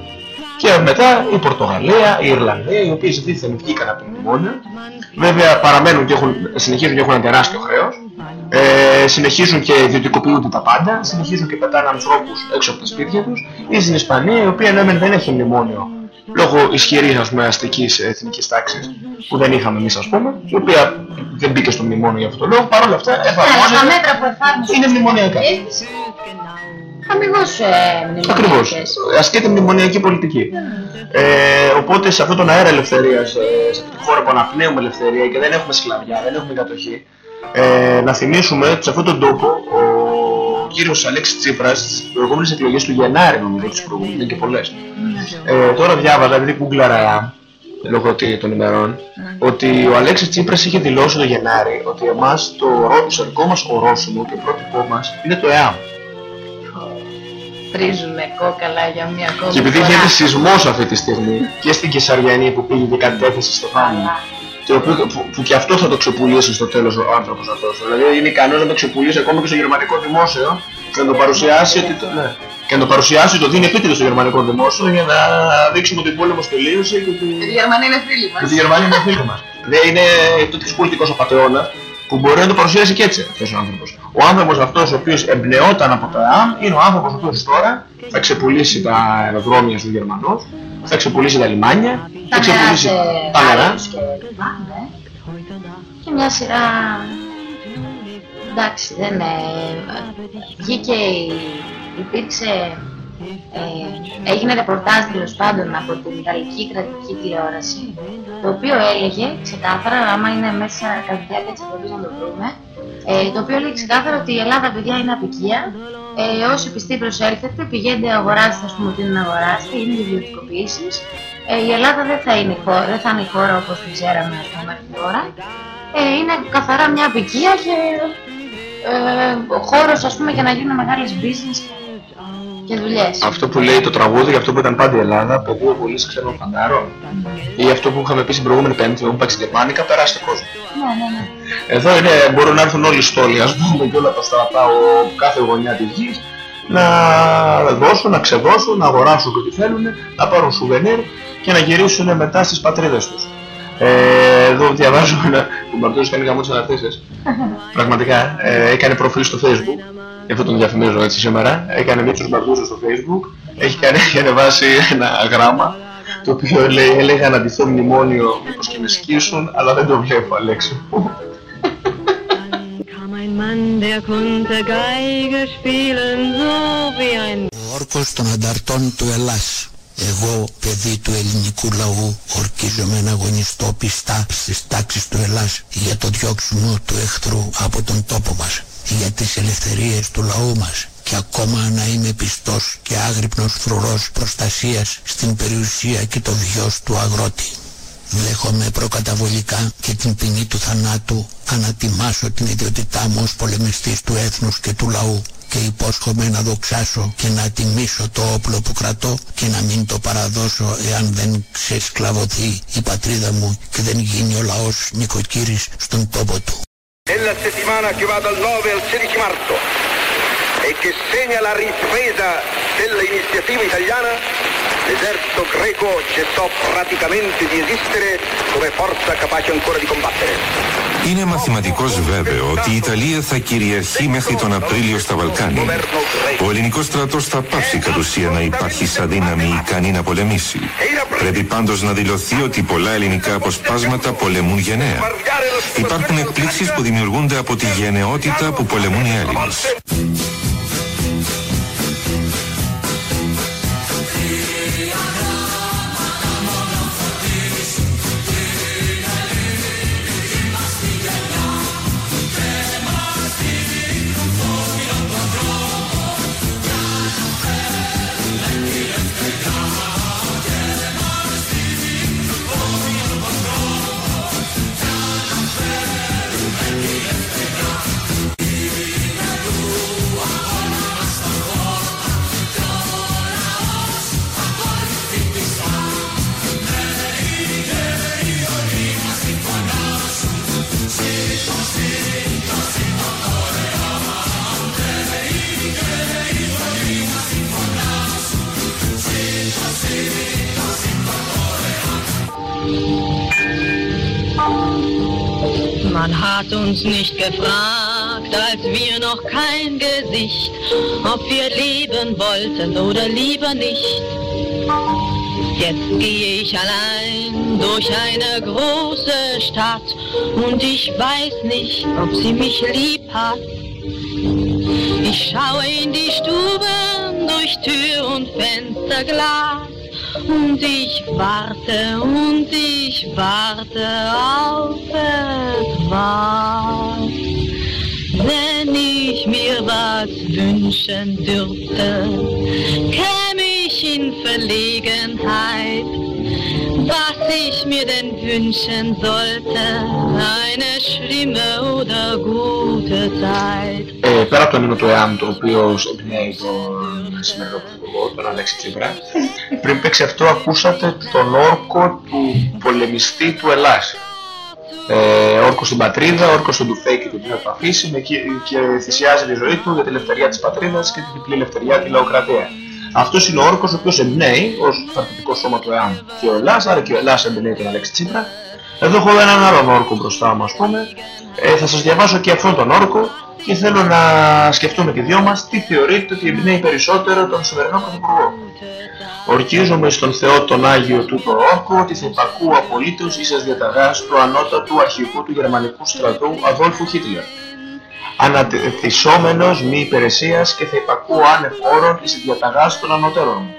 Και μετά η Πορτογαλία, η Ιρλανδία, οι οποίες δίθεν βγήκαν από το μνημόνιο, βέβαια παραμένουν και έχουν, συνεχίζουν και έχουν ένα τεράστιο χρέος, ε, συνεχίζουν και ιδιωτικοποιούνται τα πάντα, συνεχίζουν και πετάνε ανθρώπους έξω από τα σπίτια τους, ή στην Ισπανία, η οποία ναι, μεν δεν έχει μνημόνιο, λόγω ισχυρής ας πούμε αστικής εθνικής τάξης που δεν είχαμε εμείς ας πούμε, η οποία δεν μπήκε στο μνημόνιο για αυτό το λόγο, παρόλα αυτά Αλλά τα εφαρμόζεται μέτρα που εφάρμοσαν είναι μνημονιακά. Αμυγός ε, Ακριβώς. μνημονιακές. Ασκείται μνημονιακή πολιτική. Ε, οπότε σε αυτόν τον αέρα ελευθερίας, ε, σε αυτή τη χώρα που αναπνέουμε ελευθερία και δεν έχουμε σκλαβιά, δεν έχουμε κατοχή, ε, να θυμίσουμε ότι σε αυτόν τον τόπο ο κύριος Αλέξης Τσίπρας στις προηγούμενες εκλογές του Γενάρη νομίζω τις προηγούμενες, είναι και πολλές. Ε, τώρα διάβαζα, επειδή κούγκλαρα λόγω ότι- των ημερών, ότι ο Αλέξης Τσίπρας είχε δηλώσει το Γενάρη ότι εμάς το ιστορικό μας ορόσημο και πρότυπό μας είναι το ΕΑΜ. Πρίζουμε κόκαλα για μία ακόμη Και επειδή φορά. γίνεται σεισμός αυτή τη στιγμή και στην Κεσαριανή που πήγε και κατέθεσε Στεφάνη το οποίο, που, που και αυτό θα το ξεπουλήσει στο τέλος ο άνθρωπος αυτός. Δηλαδή είναι ικανός να το ξεπουλήσει ακόμα και στο γερμανικό δημόσιο και να το παρουσιάσει ότι το, ναι. και να το παρουσιάσει ότι το δίνει επίτηδες στο γερμανικό δημόσιο για να δείξουμε ότι ο πόλεμος τελείωσε και ότι, Η Γερμανία είναι φίλη και μας. ότι η Γερμανία είναι φίλη μας. Δεν είναι τέτοιος πολιτικός απατεώνας που μπορεί να το παρουσιάσει και έτσι αυτός ο άνθρωπος. Ο άνθρωπος αυτός ο οποίος εμπνεόταν από το ΕΑΜ είναι ο άνθρωπος ο οποίος τώρα θα ξεπουλήσει τα αεροδρόμια στους Γερμανούς, θα ξεπουλήσει τα λιμάνια, θα ξεπουλήσει τα νερά. και λοιπά, ναι. Και μια σειρά... Εντάξει, δεν είναι... Βγήκε, η- υπήρξε... Ε, έγινε ρεπορτάζ τέλος πάντων από την Ιταλική κρατική τηλεόραση το οποίο έλεγε ξεκάθαρα, άμα είναι μέσα κατά τη διάρκεια της εκπομπής να το βρούμε ε, το οποίο έλεγε ξεκάθαρα ότι η Ελλάδα παιδιά είναι απικία. Ε, όσοι πιστοί προσέλθετε πηγαίνετε αγοράστε ας πούμε ότι είναι να αγοράσετε είναι ιδιωτικοποιήσεις ε, η Ελλάδα δεν θα είναι η χώρα, δεν θα είναι η χώρα όπως την ξέραμε ας πούμε, μέχρι τώρα. Ε, είναι καθαρά μια απικία και ε, ο χώρος ας πούμε για να γίνουν μεγάλες business και δουλειές. Αυτό που λέει το τραγούδι, αυτό που ήταν πάντα η Ελλάδα, πεδίο πολύ ξένων φαντάρων. Ή αυτό που είχαμε πει στην προηγούμενη πέμπτη, όπου παίξει γερμανικά, περάστε κόσμο. Ναι, ναι, ναι. Εδώ είναι, μπορούν να έρθουν όλοι οι στόλοι, ας πούμε, και όλα τα στρατά, ο, κάθε γωνιά της γης, να δώσουν, να ξεδώσουν, να αγοράσουν ό,τι θέλουν, να πάρουν σουβενίρ και να γυρίσουν μετά στις πατρίδες τους. Ε, εδώ διαβάζω ένα που Μπαρτούζος κάνει γαμός τις αναρτήσεις. Πραγματικά, ε, έκανε προφίλ στο facebook, γι' αυτό τον διαφημίζω έτσι σήμερα, έκανε Μίτσος Μπαρτούζος στο facebook, έχει, κάνει, έχει ανεβάσει ένα γράμμα, το οποίο λέει, έλεγα να ντυθώ μνημόνιο μήπως και με σκίσουν, αλλά δεν το βλέπω Αλέξη μου. Kam ein Mann, der konnte Geige spielen, so wie ein Ο όρκος των ανταρτών του Ελλάς. Εγώ, παιδί του ελληνικού λαού, ορκίζομαι να αγωνιστώ πιστά στις τάξεις του Ελλάς για το διώξιμο του εχθρού από τον τόπο μας, για τις ελευθερίες του λαού μας και ακόμα να είμαι πιστός και άγρυπνος φρουρός προστασίας στην περιουσία και το βιός του αγρότη. Δέχομαι προκαταβολικά και την ποινή του θανάτου ανατιμάσω την ιδιότητά μου ως πολεμιστής του έθνους και του λαού και υπόσχομαι να δοξάσω και να τιμήσω το όπλο που κρατώ και να μην το παραδώσω εάν δεν ξεσκλαβωθεί η πατρίδα μου και δεν γίνει ο λαός νοικοκύρης στον τόπο του. Nella settimana che va dal 9 al 16 marzo e che segna la ripresa dell'iniziativa italiana, l'esercito greco cessò praticamente di esistere come forza capace ancora di combattere. Είναι μαθηματικώς βέβαιο ότι η Ιταλία θα κυριαρχεί μέχρι τον Απρίλιο στα Βαλκάνια. Ο ελληνικός στρατός θα πάψει κατ' ουσία να υπάρχει σαν δύναμη ικανή να πολεμήσει. Πρέπει πάντως να δηλωθεί ότι πολλά ελληνικά αποσπάσματα πολεμούν γενναία. Υπάρχουν εκπλήξεις που δημιουργούνται από τη γενναιότητα που πολεμούν οι Έλληνες. Man hat uns nicht gefragt, als wir noch kein Gesicht, ob wir leben wollten oder lieber nicht. Jetzt gehe ich allein durch eine große Stadt und ich weiß nicht, ob sie mich lieb hat. Ich schaue in die Stuben durch Tür und Fensterglas und ich warte und ich warte auf etwas. Wenn ich mir was wünschen dürfte, käme ich in Verlegenheit. Was ich mir denn wünschen sollte, eine schlimme oder gute Zeit; Ε, πέρα από τον ύμνο του ΕΑΜ, το οποίο εμπνέει τον σημερινό πρωθυπουργό, τον Αλέξη Τσίπρα, πριν παίξει αυτό ακούσατε τον όρκο του πολεμιστή του Ελλάς. Ε, όρκο στην πατρίδα, όρκο στον Τουφέκη και του θα το αφήσει με- και, και θυσιάζει τη ζωή του για την ελευθερία της πατρίδας και την διπλή ελευθερία τη λαοκρατία. Αυτός είναι ο όρκος ο οποίος εμπνέει ως στρατιωτικό σώμα του ΕΑΜ και ο Ελλάς, άρα και ο Ελλάς εμπνέει τον Αλέξη Τσίπρα. Εδώ έχω έναν άλλον όρκο μπροστά μου ας πούμε. Ε, θα σας διαβάσω και αυτόν τον όρκο και θέλω να σκεφτούμε και δυο μας τι θεωρείτε ότι εμπνέει περισσότερο τον σημερινό Πρωθυπουργό. Ορκίζομαι στον Θεό τον Άγιο του το όρκο ότι θα υπακούω απολύτως ίσες διαταγάς του ανώτατου αρχικού του γερμανικού στρατού Αδόλφου Χίτλερ. Ανατεθισόμενος μη υπηρεσίας και θα υπακούω άνευ όρων εις διαταγάς των ανωτέρων μου.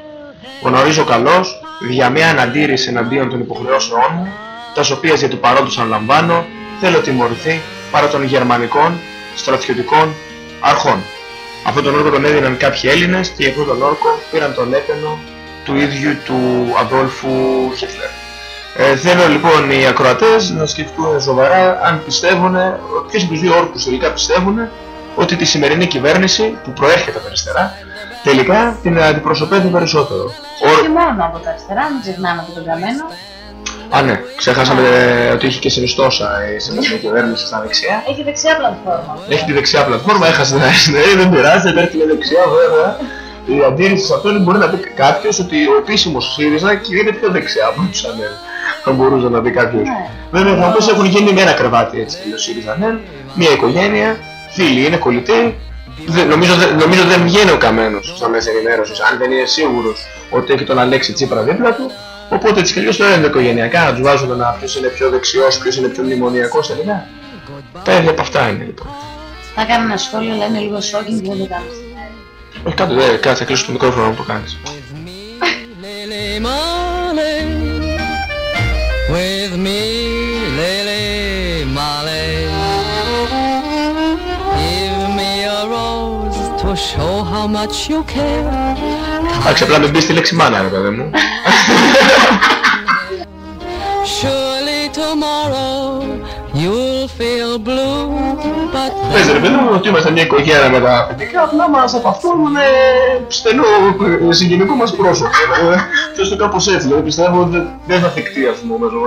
Γνωρίζω καλώς, δια μια αναντήρηση εναντίον των υποχρεώσεών μου, τας οποία για τους παρόντος αναλαμβάνω, θέλω τιμωρηθεί παρά των γερμανικών στρατιωτικών αρχών. Αυτόν τον όρκο τον έδιναν κάποιοι Έλληνες και για αυτόν τον όρκο πήραν τον έπαινο του ίδιου του Αδόλφου Χίτλερ. Ε, θέλω λοιπόν οι ακροατές να σκεφτούν σοβαρά αν πιστεύουν, ποιος από τους δύο όρκους τελικά πιστεύουν ότι τη σημερινή κυβέρνηση που προέρχεται από αριστερά τελικά την αντιπροσωπεύει περισσότερο. Όχι μόνο από τα αριστερά, μην ξεχνάμε και τον Καμένο. Α, ναι, ξεχάσαμε ότι έχει και συνιστόσα η σημερινή κυβέρνηση στα δεξιά. Έχει δεξιά πλατφόρμα. Έχει τη δεξιά πλατφόρμα, έχασε την αριστερή, δεν πειράζει, δεν έρχεται δεξιά βέβαια. Η αντίρρηση σε αυτό είναι μπορεί να πει κάποιος ότι ο επίσημος ΣΥΡΙΖΑ κινείται πιο δεξιά από τους ΑΝΕΛ. Θα μπορούσε να πει κάποιος. Ναι. Βέβαια θα πω έχουν γίνει με ένα κρεβάτι έτσι και ο ΣΥΡΙΖΑ ΑΝΕΛ, μια οικογένεια, φίλοι είναι κολλητοί. Δεν- Νομίζω, δεν- νομίζω δεν βγαίνει ο καμένος στα μέσα ενημέρωσης αν δεν είναι σίγουρος ότι έχει τον Αλέξη Τσίπρα δίπλα του. Οπότε έτσι κι αλλιώς τώρα είναι οικογενειακά να τους βάζουν να ποιος είναι πιο δεξιός, ποιος είναι πιο μνημονιακός τελικά. Τα ίδια από αυτά είναι λοιπόν. Θα κάνω ένα σχόλιο, αλλά είναι λίγο shocking και δεν το κάνω. Όχι κάτω, δε, κάτσε, κλείσω το μικρόφωνο να το κάνεις. Lily Molly, with me, Lily Molly. Give me a rose to show how much you care. Εντάξει, απλά μην πεις τη λέξη μάνα, ρε παιδί μου. Surely tomorrow Πες ρε παιδί μου ότι είμαστε μια οικογένεια με τα παιδικά, απλά μας απαυτώνουν στενό ε, συγγενικό μας πρόσωπο. Ε, Θες το κάπως έτσι, δηλαδή πιστεύω ότι δεν- δεν θα θεκτεί ας πούμε ο μέσος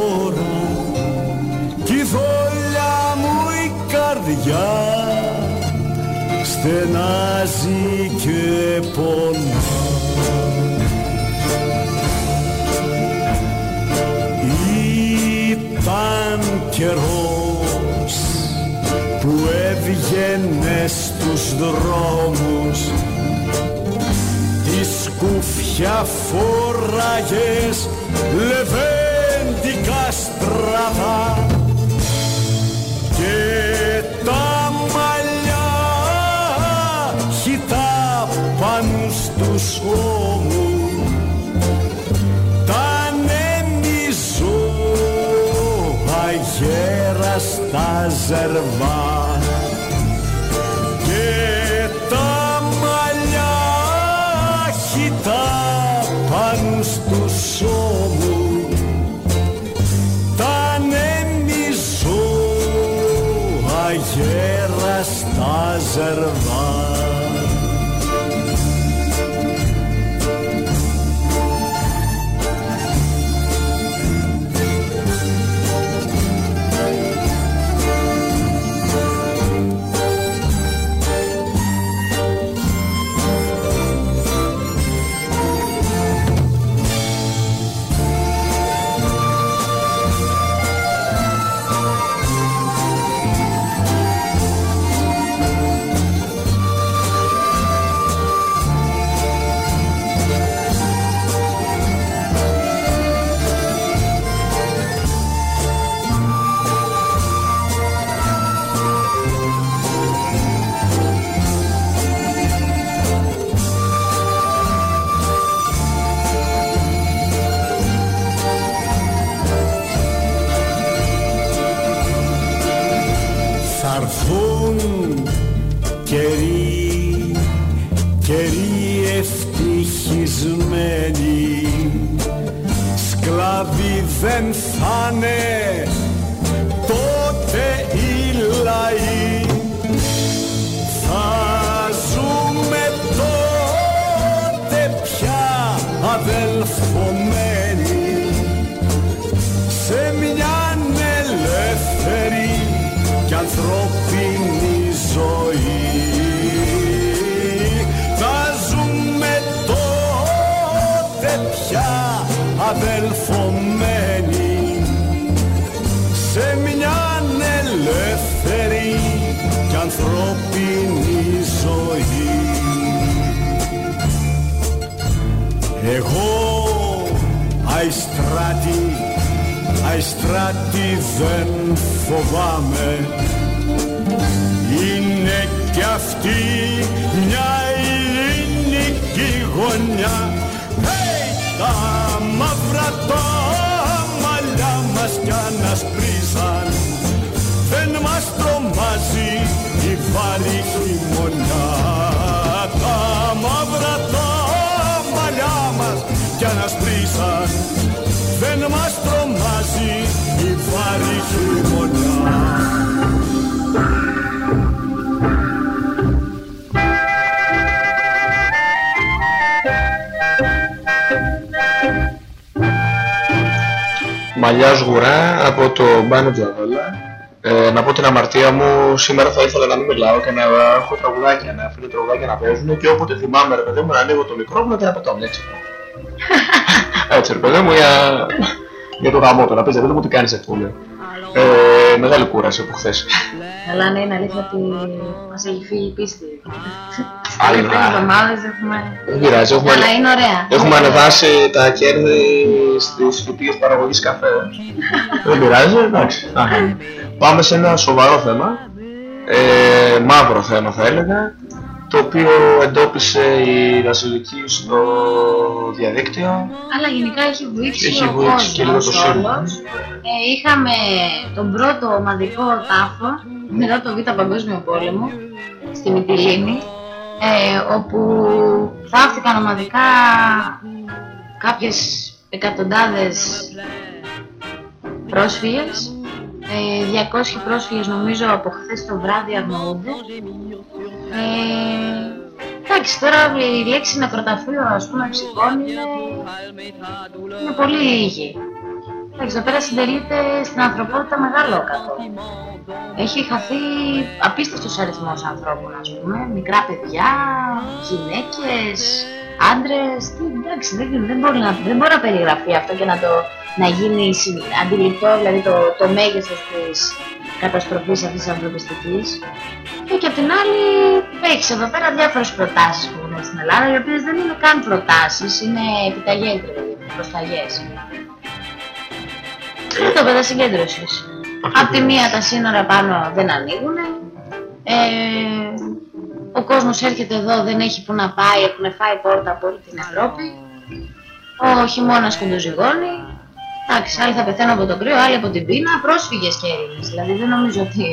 και τώρα κι η δόλια μου η καρδιά στενάζει και πονά. Ήταν καιρός που έβγαινε στους δρόμους. Της σκούφια φόραγες λεβέντικα στραβά και τα μαλλιά χυτά πάνω στους ώμους. Τα νεμιζώ αγέραστα ζερβά observar. Θα'ναι τότε οι λαοί Θα ζούμε τότε πια αδελφωμένοι σε μια ελεύθερη και ανθρώπινη ζωή. Θα ζούμε τότε πια αδελφωμένοι ζωή. Εγώ αϊστράτη, αϊστράτη δεν φοβάμαι Είναι κι αυτή μια ελληνική γωνιά hey! Τα μαύρα τα μαλλιά μας κι ανασπρίζαν Δεν μας τρομάζει η βάρη χειμωνιά Τα μαύρα τα μαλλιά μας κι ανασπρίσαν δεν μας τρομάζει η βάρη χειμωνιά. Μαλλιάς σγουρά από το Μπάνο Τζαβέλα. Ε, να πω την αμαρτία μου, σήμερα θα ήθελα να μην μιλάω και να έχω τραγουδάκια, να αφήνω τραγουδάκια να παίζουν και όποτε θυμάμαι ρε παιδί μου να ανοίγω το μικρόφωνο και να πετάω μια έτσι. έτσι ρε παιδί μου για, για το γαμό τώρα, πες ρε παιδί μου τι κάνεις εκπομπή. Ε, μεγάλη κούραση από χθες. Αλλά ναι, είναι αλήθεια ότι μας έχει φύγει η πίστη. Άλλη Τελευταίες να- εβδομάδες έχουμε... Δεν πειράζει, έχουμε, Αλλά είναι ωραία. έχουμε ανεβάσει τα κέρδη στις κουτίες παραγωγής καφέ. Δεν πειράζει, εντάξει. αχα. Πάμε σε ένα σοβαρό θέμα, ε, μαύρο θέμα θα έλεγα, το οποίο εντόπισε η Βασιλικής στο διαδίκτυο. Αλλά γενικά έχει βοήθηση Έχει ο βοήθηση και λίγο το κόσμος σύμπαν. όλος. Ε, είχαμε τον πρώτο ομαδικό τάφο μετά το Β' Παγκόσμιο Πόλεμο στη Μυτιλίνη ε, όπου θαύτηκαν ομαδικά κάποιες εκατοντάδες πρόσφυγες ε, 200 πρόσφυγες νομίζω από χθες το βράδυ αγνοούνται. Ε, εντάξει τώρα η λέξη νεκροταφείο ας πούμε ψυχών είναι, είναι πολύ λίγη εντάξει εδώ πέρα συντελείται στην ανθρωπότητα μεγάλο κακό έχει χαθεί απίστευτος αριθμός ανθρώπων ας πούμε μικρά παιδιά, γυναίκες, άντρες τι, εντάξει δεν, δεν, μπορεί να, δεν μπορεί να περιγραφεί αυτό και να, το, να γίνει συ- αντιληπτό δηλαδή το, το μέγεθος της καταστροφής αυτής της ανθρωπιστικής και, και απ' την άλλη έχεις εδώ πέρα διάφορες προτάσεις που έχουν στην Ελλάδα οι οποίες δεν είναι καν προτάσεις, είναι επιταγές δηλαδή, προσταγές. Είναι το πέτα συγκέντρωσης. Απ' τη μία τα σύνορα πάνω δεν ανοίγουν. Ε, ο κόσμος έρχεται εδώ, δεν έχει που να πάει, έχουν φάει πόρτα από όλη την Ευρώπη. Ο χειμώνας κοντοζυγώνει. Εντάξει, άλλοι θα πεθαίνουν από τον κρύο, άλλοι από την πείνα, πρόσφυγες και Έλληνες. Δηλαδή δεν νομίζω ότι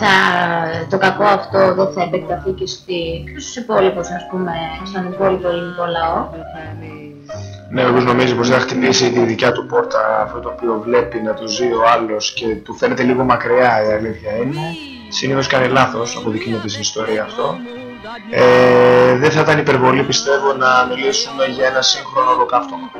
θα, το κακό αυτό δεν θα επεκταθεί και, στη, και στους υπόλοιπους, ας πούμε, στον υπόλοιπο ελληνικό λαό. Ναι, όπως νομίζει πως θα χτυπήσει τη δικιά του πόρτα αυτό το οποίο βλέπει να το ζει ο άλλος και του φαίνεται λίγο μακριά η αλήθεια είναι. Συνήθως κάνει λάθος, αποδεικνύεται στην ιστορία αυτό. Ε, δεν θα ήταν υπερβολή πιστεύω να μιλήσουμε για ένα σύγχρονο ολοκαύτωμα.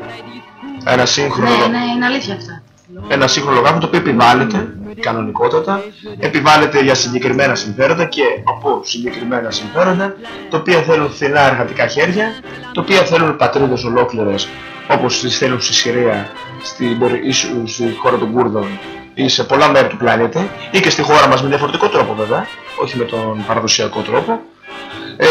Ένα σύγχρονο, Ναι, ναι, είναι αλήθεια αυτό. Ένα σύγχρονο ολοκαύτωμα το οποίο επιβάλλεται κανονικότατα, επιβάλλεται για συγκεκριμένα συμφέροντα και από συγκεκριμένα συμφέροντα, τα οποία θέλουν φθηνά εργατικά χέρια, τα οποία θέλουν πατρίδες ολόκληρες όπως τις θέλουν στη Συρία, στην, πορ- ή σου- στη χώρα των Κούρδων ή σε πολλά μέρη του πλανήτη ή και στη χώρα μας με διαφορετικό τρόπο βέβαια, όχι με τον παραδοσιακό τρόπο. Ε,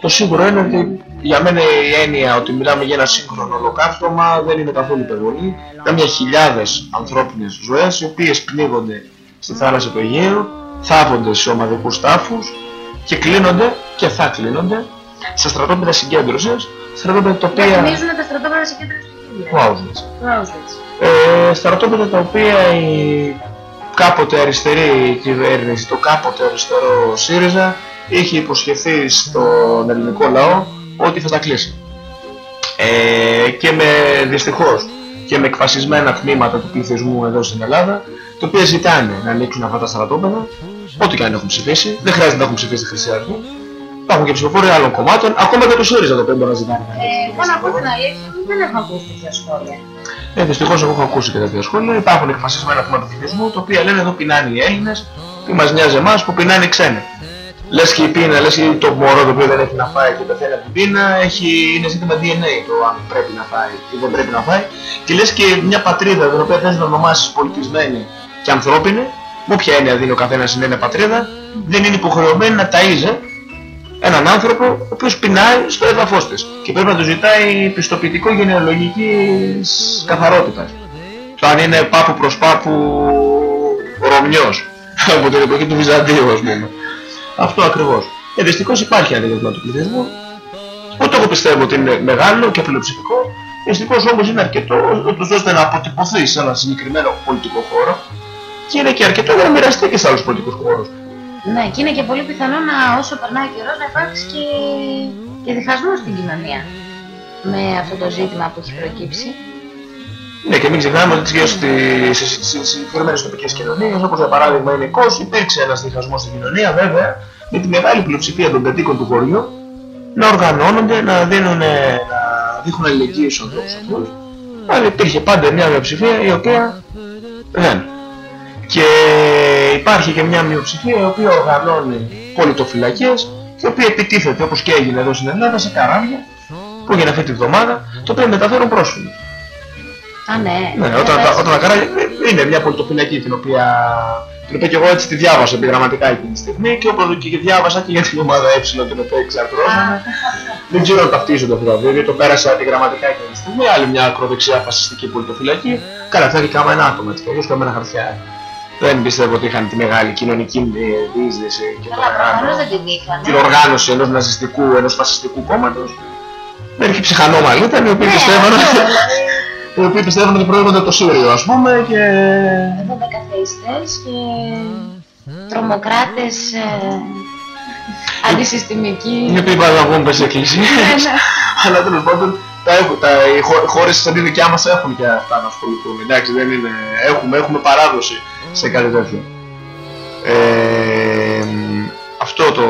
το σίγουρο είναι ότι για μένα η έννοια ότι μιλάμε για ένα σύγχρονο ολοκαύτωμα δεν είναι καθόλου υπερβολή. Κάμια χιλιάδες ανθρώπινες ζωές οι οποίες πνίγονται στη θάλασσα του Αιγαίου, θάβονται σε ομαδικούς τάφους και κλείνονται και θα κλείνονται σε στρατόπεδα συγκέντρωσης, στρατόπεδα τα οποία... Θυμίζουν τα στρατόπεδα συγκέντρωσης του Του Auschwitz. Του Auschwitz. Ε, στρατόπεδα τα οποία οι κάποτε αριστερή κυβέρνηση, το κάποτε αριστερό ΣΥΡΙΖΑ είχε υποσχεθεί στον ελληνικό λαό ότι θα τα κλείσει. Ε, και με δυστυχώς και με εκφασισμένα τμήματα του πληθυσμού εδώ στην Ελλάδα, το οποίο ζητάνε να ανοίξουν αυτά τα στρατόπεδα, ό,τι και αν έχουν ψηφίσει, δεν χρειάζεται να έχουν ψηφίσει τη Χρυσή Αυγή. Υπάρχουν και ψηφοφόροι άλλων κομμάτων, ακόμα και το ΣΥΡΙΖΑ το οποίο μπορεί να ζητάνε. Ε, εγώ να πω την αλήθεια, δεν έχω ακούσει τέτοια σχόλια. Ε, δυστυχώς εγώ έχω ακούσει και τέτοια σχόλια. Υπάρχουν εκφασισμένα τμήματα του πληθυσμού, τα οποία λένε εδώ πεινάνε οι Έλληνες, τι μας νοιάζει εμάς που πεινάνε οι ξένοι. Λες και η πείνα, λες και το μωρό το οποίο δεν έχει να φάει και πεθαίνει από την πείνα, έχει, είναι ζήτημα DNA το αν πρέπει να φάει ή δεν πρέπει να φάει. Και λες και μια πατρίδα την οποία θες να ονομάσεις πολιτισμένη και ανθρώπινη, με όποια έννοια δίνει ο καθένας είναι πατρίδα, δεν είναι υποχρεωμένη να ταΐζει έναν άνθρωπο ο οποίος πεινάει στο έδαφος της και πρέπει να του ζητάει πιστοποιητικό γενεολογικής καθαρότητας. Το αν είναι πάπου προς πάπου Ρωμιός από την εποχή του Βυζαντίου ας πούμε. Αυτό ακριβώς. Ε, δυστυχώς υπάρχει ανοίγμα του πληθυσμού. Ούτε εγώ πιστεύω ότι είναι μεγάλο και πλειοψηφικό. Δυστυχώς όμως είναι αρκετό ώστε να αποτυπωθεί σε ένα συγκεκριμένο πολιτικό χώρο και είναι και αρκετό για να μοιραστεί και σε άλλους πολιτικούς χώρους. Ναι, και είναι και πολύ πιθανό να όσο περνάει ο καιρός να υπάρξει και, και διχασμός στην κοινωνία με αυτό το ζήτημα που έχει προκύψει. Ναι, και μην ξεχνάμε ότι και στις συγκεκριμένες τοπικές κοινωνίες, όπως για παράδειγμα είναι η Κος, υπήρξε ένας διχασμός στην κοινωνία, βέβαια, με τη μεγάλη πλειοψηφία των κατοίκων του χωριού να οργανώνονται, να δίνουν, να δείχνουν αλληλεγγύη στους ανθρώπους αυτούς. Αλλά υπήρχε πάντα μια μειοψηφία η οποία δεν. Και υπάρχει και μια μειοψηφία η οποία οργανώνει πολιτοφυλακές και η οποία επιτίθεται όπως και έγινε εδώ στην Ελλάδα σε καράβια που έγινε αυτή τη βδομάδα, το οποίο μεταφέρουν πρόσφυγες. Α, ναι. Ναι, όταν, τα, όταν τα καράβια είναι μια πολιτοφυλακή την οποία, την οποία και εγώ έτσι τη διάβασα επιγραμματικά εκείνη τη στιγμή και όπως και διάβασα και για την ομάδα ε την οποία εξαρτρώσαμε. Δεν ξέρω αν ταυτίζονται αυτό το βίντεο, το πέρασα επιγραμματικά εκείνη τη στιγμή, άλλη μια ακροδεξιά φασιστική πολιτοφυλακή. Καλά, αυτά και κάμενα άτομα, έτσι, και κάμενα χαρτιά. Δεν πιστεύω ότι είχαν τη μεγάλη κοινωνική διείσδυση και την οργάνωση ενός ναζιστικού, ενός φασιστικού κόμματος. Μερικοί ψυχανόμαλοι ήταν οι οποίοι πιστεύαν οι οποίοι πιστεύουν ότι προέρχονται από το Σύριο ας πούμε και... Εδώ δεκαθεϊστές και τρομοκράτες ε, αντισυστημικοί. Οι οποίοι πάνε να βγουν πες εκκλησίες. Αλλά τέλος πάντων τα, τα, οι χώρες σαν τη δικιά μας έχουν και αυτά να ασχοληθούν. Εντάξει δεν είναι... Έχουμε, έχουμε παράδοση σε κάτι τέτοιο. Ε, αυτό το,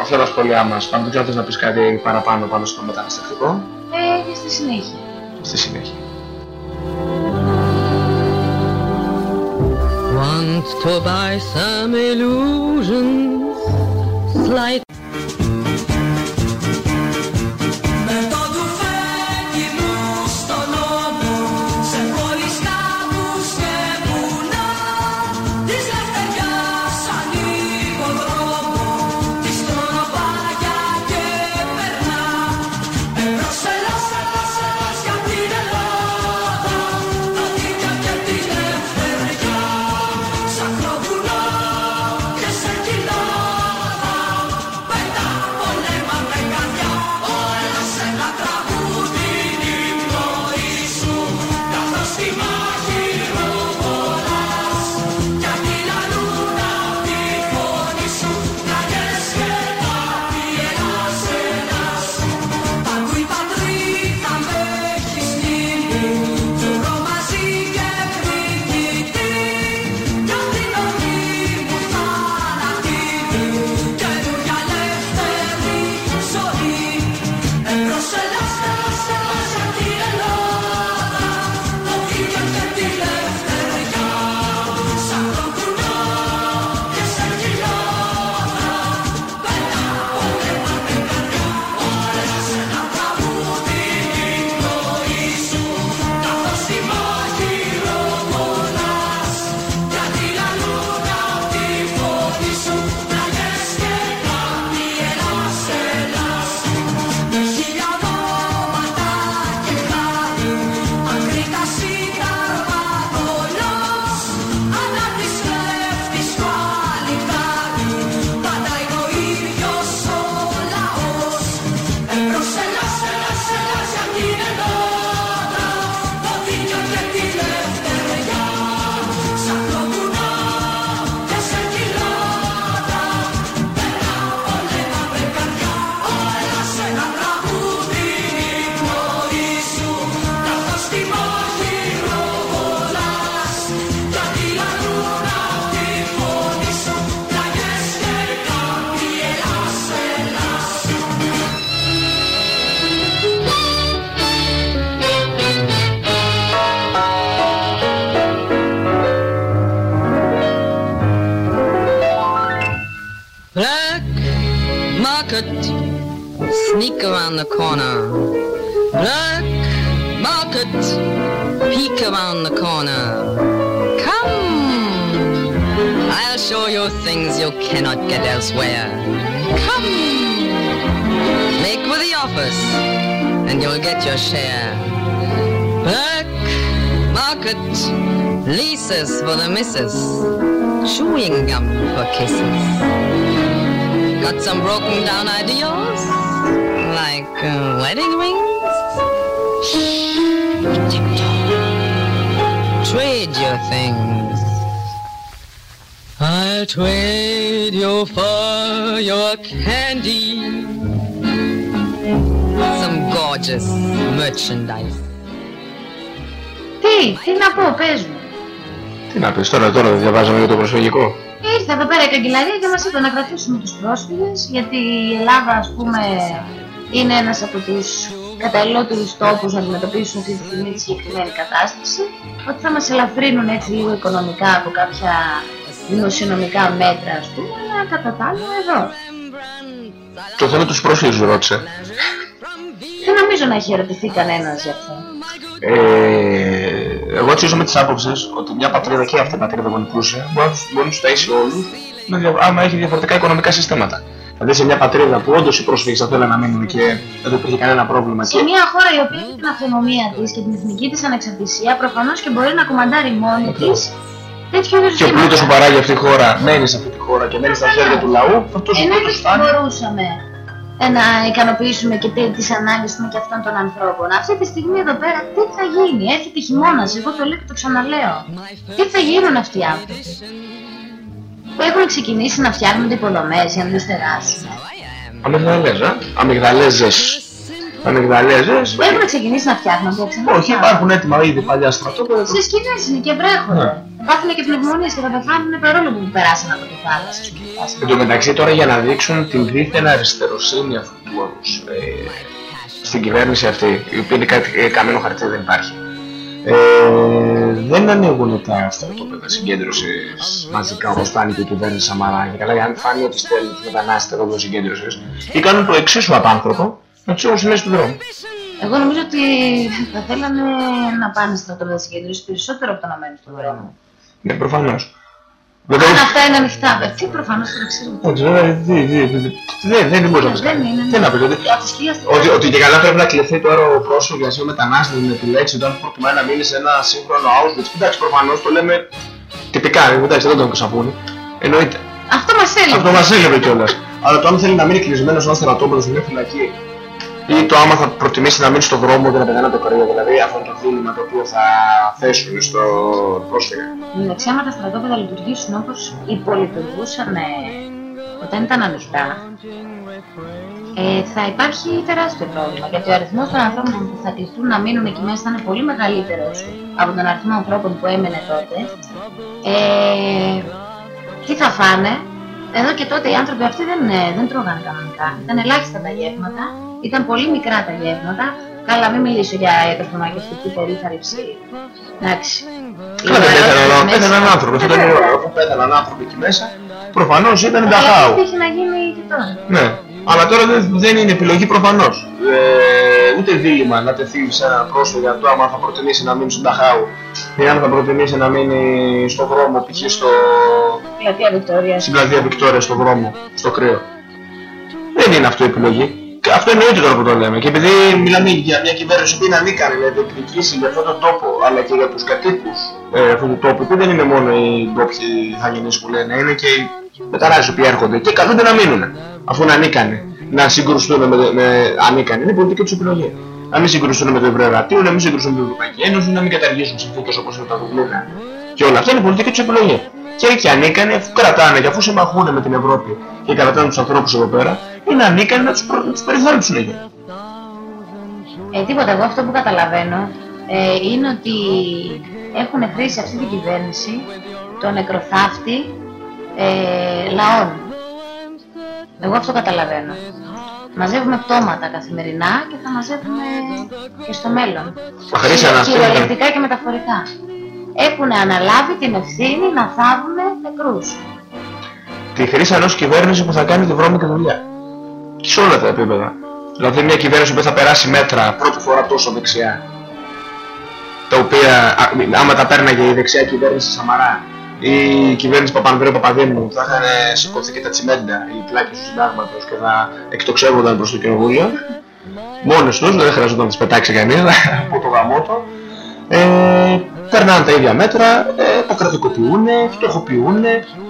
αυτά τα σχόλιά μας. Πάνω δεν ξέρω θες να πεις κάτι παραπάνω πάνω στο μεταναστευτικό. Ε, και στη συνέχεια. Sizi Bey. Want to buy some illusions, slight... elsewhere. Come, make with the office, and you'll get your share. Black market, leases for the missus, chewing gum for kisses. Got some broken down ideals, like uh, wedding rings? Trade your things. I'll trade you for your candy. Some gorgeous merchandise. Τι, τι να πω, πες μου. Τι να πεις τώρα, τώρα δεν διαβάζαμε για το προσφυγικό. Ήρθε εδώ πέρα η καγκελαρία και μας είπε να κρατήσουμε τους πρόσφυγες γιατί η Ελλάδα ας πούμε είναι ένας από τους καταλληλότερους τόπους να αντιμετωπίσουν αυτή τη στιγμή τη συγκεκριμένη κατάσταση ότι θα μας ελαφρύνουν έτσι λίγο οικονομικά από κάποια δημοσιονομικά μέτρα ας πούμε αλλά κατά τα άλλα εδώ. Το θέμα τους πρόσφυγες ρώτησε. Δεν νομίζω να έχει ερωτηθεί κανένας γι' αυτό. Ε, εγώ έτσι με τις άποψεις ότι μια πατρίδα και αυτή η πατρίδα που είναι πλούσια μπορεί να τους, μπορεί να τους ταΐσει όλους με δια- άμα έχει διαφορετικά οικονομικά συστήματα. Δηλαδή σε μια πατρίδα που όντως οι πρόσφυγες θα θέλουν να μείνουν και δεν υπήρχε κανένα πρόβλημα Σε και μια χώρα η οποία έχει την αυτονομία της και την εθνική της ανεξαρτησία προφανώς και μπορεί να κουμαντάρει μόνη της τέτοιου είδους και ο πλούτος που παράγει αυτή η χώρα μένει σε αυτή τη χώρα και μένει στα χέρια του λαού, αυτός ο Ενώ πλούτος και φτάνει. μπορούσαμε ε, να ικανοποιήσουμε και τε- τις ανάγκες πούμε, και αυτών των ανθρώπων. Αυτή τη στιγμή εδώ πέρα τι θα γίνει, έρχεται χειμώνας, εγώ το λέω και το ξαναλέω. Τι θα γίνουν αυτοί οι άνθρωποι; Που έχουν ξεκινήσει να φτιάχνονται υποδομές για να τους τεράσουν. Αμυγδαλέζα, αμυγδαλέζες. Αμυγδαλέζες. Έχουν ξεκινήσει να φτιάχνονται ξανά. Όχι, υπάρχουν έτοιμα ήδη παλιά στρατόπεδα. Σε σκηνές είναι και βρέχονται. Ναι. Υπάρχουν και πνευμονίες και θα πεθάνουν παρόλο που περάσαν από τη θάλασσα. ας πούμε. Εν τω μεταξύ τώρα για να δείξουν την δίθεν αριστεροσύνη αυτού του ε, στην κυβέρνηση αυτή, η οποία είναι κάτι ε, καμένο χαρτί δεν υπάρχει. Ε, δεν ανοίγουν τα στρατόπεδα συγκέντρωσης μαζικά όπως φτάνει και η κυβέρνηση Σαμαρά και καλά για να μην φάνει ότι στέλνουν τους μετανάστες εδώ συγκέντρωσης ή κάνουν το εξίσου απάνθρωπο να τους έχουν στη μέση του δρόμου. Εγώ νομίζω ότι θα θέλανε να πάνε στα στρατόπεδα συγκέντρωσης περισσότερο από το να μένουν στον δρόμο. Ναι, προφανώς. Αν αυτά είναι ανοιχτά, βέβαια, τι προφανώς θα το ξέρουμε. Όχι, βέβαια, τι- τι- τι- δεν, δεν μπορεί να πεις Δεν κάτι. είναι. Τι να πεις, ότι- Η αφουστία στην Ότι, ότι και καλά πρέπει να κληθεί τώρα ο πρόσφυγας ή ο μετανάστης να επιλέξει όταν προτιμάει να μείνει σε ένα σύγχρονο Auschwitz. Εντάξει, προφανώς το λέμε τυπικά, εντάξει, δεν τον ξαφούνι. Εννοείται. Αυτό μας έλεγε. Αυτό μας έλεγε κιόλας. Αλλά το αν θέλει να μείνει κλεισμένος σε ένα στρατόπεδο σε μια φυλακή ή το άμα θα προτιμήσει να μείνει στον δρόμο και να πεθάνει από το κρύο, δηλαδή αυτό είναι το δίλημα το οποίο θα θέσουν στο πρόσφυγα. Εντάξει, άμα τα στρατόπεδα λειτουργήσουν όπως υπολειτουργούσαν ε, όταν ήταν ανοιχτά, ε, θα υπάρχει τεράστιο πρόβλημα. Γιατί ο αριθμός των ανθρώπων που θα κληθούν να μείνουν εκεί μέσα θα είναι πολύ μεγαλύτερος από τον αριθμό ανθρώπων που έμενε τότε. Ε, τι θα φάνε; Εδώ και τότε οι άνθρωποι αυτοί δεν, ε, δεν τρώγανε κανονικά. Ήταν ελάχιστα τα γεύματα, ήταν πολύ μικρά τα γεύματα. Καλά, μην μιλήσω για ιατροφαρμακευτική περίθαλψη. Εντάξει. Καλά, δεν Οι πέθαναν, μέσα- πέθαναν άνθρωποι, αυτό ήταν η ώρα. Αφού πέθαναν άνθρωποι εκεί μέσα, προφανώς ήταν Αλλά ταχάου. τι έχει να γίνει και τώρα. Ναι, αλλά τώρα δεν, δεν είναι επιλογή προφανώς. Ε, ούτε δίλημα να τεθεί σε ένα πρόσφυγα το άμα θα προτιμήσει να μείνει στον Ταχάου ή αν θα προτιμήσει να μείνει στον δρόμο, π.χ. στο, Πλατεία Βικτόρια. στην πλατεία Βικτόρια, στον δρόμο, στο κρύο. Δεν είναι αυτό η επιλογή. Και αυτό εννοείται τώρα που το λέμε. Και επειδή μιλάμε για μια κυβέρνηση που είναι ανίκανη να διεκδικήσει για αυτόν τον τόπο, αλλά και για τους κατοίκους ε, αυτού του τόπου, που δεν είναι μόνο οι ντόπιοι θαγενείς που λένε, είναι και οι μετανάστες που έρχονται και καλούνται να μείνουν, αφού είναι ανίκανοι, να συγκρουστούν με, με ανίκανοι. Είναι η πολιτική τους επιλογή. Να μην συγκρουστούν με το Ευρωερατείο, να μην συγκρουστούν με την Ευρωπαϊκή Ένωση, να μην καταργήσουν συνθήκες όπως είναι τα Δουβλίνα. Και όλα αυτά είναι η πολιτική τους επιλογή. Και οι ανίκανοι, αφού κρατάνε και αφού συμμαχούν με την Ευρώπη και κρατάνε τους ανθρώπους εδώ πέρα, είναι ανίκανοι να τους, προ... να τους περιθάλψουν εκεί. Ε, τίποτα, εγώ αυτό που καταλαβαίνω ε, είναι ότι έχουν χρήσει αυτή την κυβέρνηση τον νεκροθάφτη ε, λαών. Εγώ αυτό καταλαβαίνω. Μαζεύουμε πτώματα καθημερινά και θα μαζεύουμε και στο μέλλον. Μα Χρήση, αναστήλω. Κυριολεκτικά και μεταφορικά. Έχουν αναλάβει την ευθύνη να θάβουν νεκρούς. τη χρήση ενός κυβέρνηση που θα κάνει τη βρώμικη δουλειά. Και σε όλα τα επίπεδα. Δηλαδή μια κυβέρνηση που θα περάσει μέτρα πρώτη φορά τόσο δεξιά. Τα οποία α, άμα τα πέρναγε η δεξιά κυβέρνηση Σαμαρά ή η κυβέρνηση Παπανδρέου Παπαδήμου θα είχαν σηκωθεί και τα τσιμέντα, οι πλάκες του συντάγματος και θα εκτοξεύονταν προς το κοινοβούλιο. Μόνες τους, δεν χρειαζόταν να τις πετάξει κανείς από το γαμότο. Ε, περνάνε τα ίδια μέτρα, ε, αποκρατικοποιούν, φτωχοποιούν,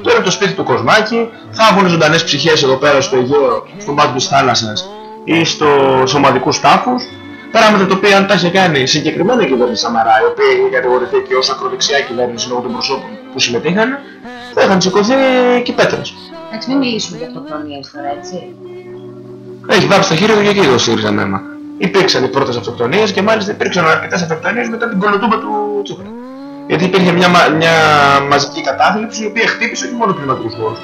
παίρνουν το σπίτι του κοσμάκι, θάβουν ζωντανές ψυχές εδώ πέρα στο Αιγαίο, στον πάτο της θάλασσας ή στο σωματικούς τάφους, Πράγματα τα οποία αν τα είχε κάνει συγκεκριμένα η κυβέρνηση Σαμαρά, η οποία είχε κατηγορηθεί και ως ακροδεξιά κυβέρνηση λόγω των προσώπων που συμμετείχαν, θα είχαν σηκωθεί και πέτρες. Εντάξει, μην μιλήσουμε για αυτοκτονίες τώρα, έτσι. Έχει βάψει τα χέρια του και εκεί το ΣΥΡΙΖΑ νέμα. Υπήρξαν οι πρώτες αυτοκτονίες και μάλιστα υπήρξαν αρκετές αυτοκτονίες μετά την κολοτούμπα του Τσίπρα. Γιατί υπήρχε μια, μια μαζική κατάθλιψη η οποία χτύπησε όχι μόνο κλιματικούς χώρους.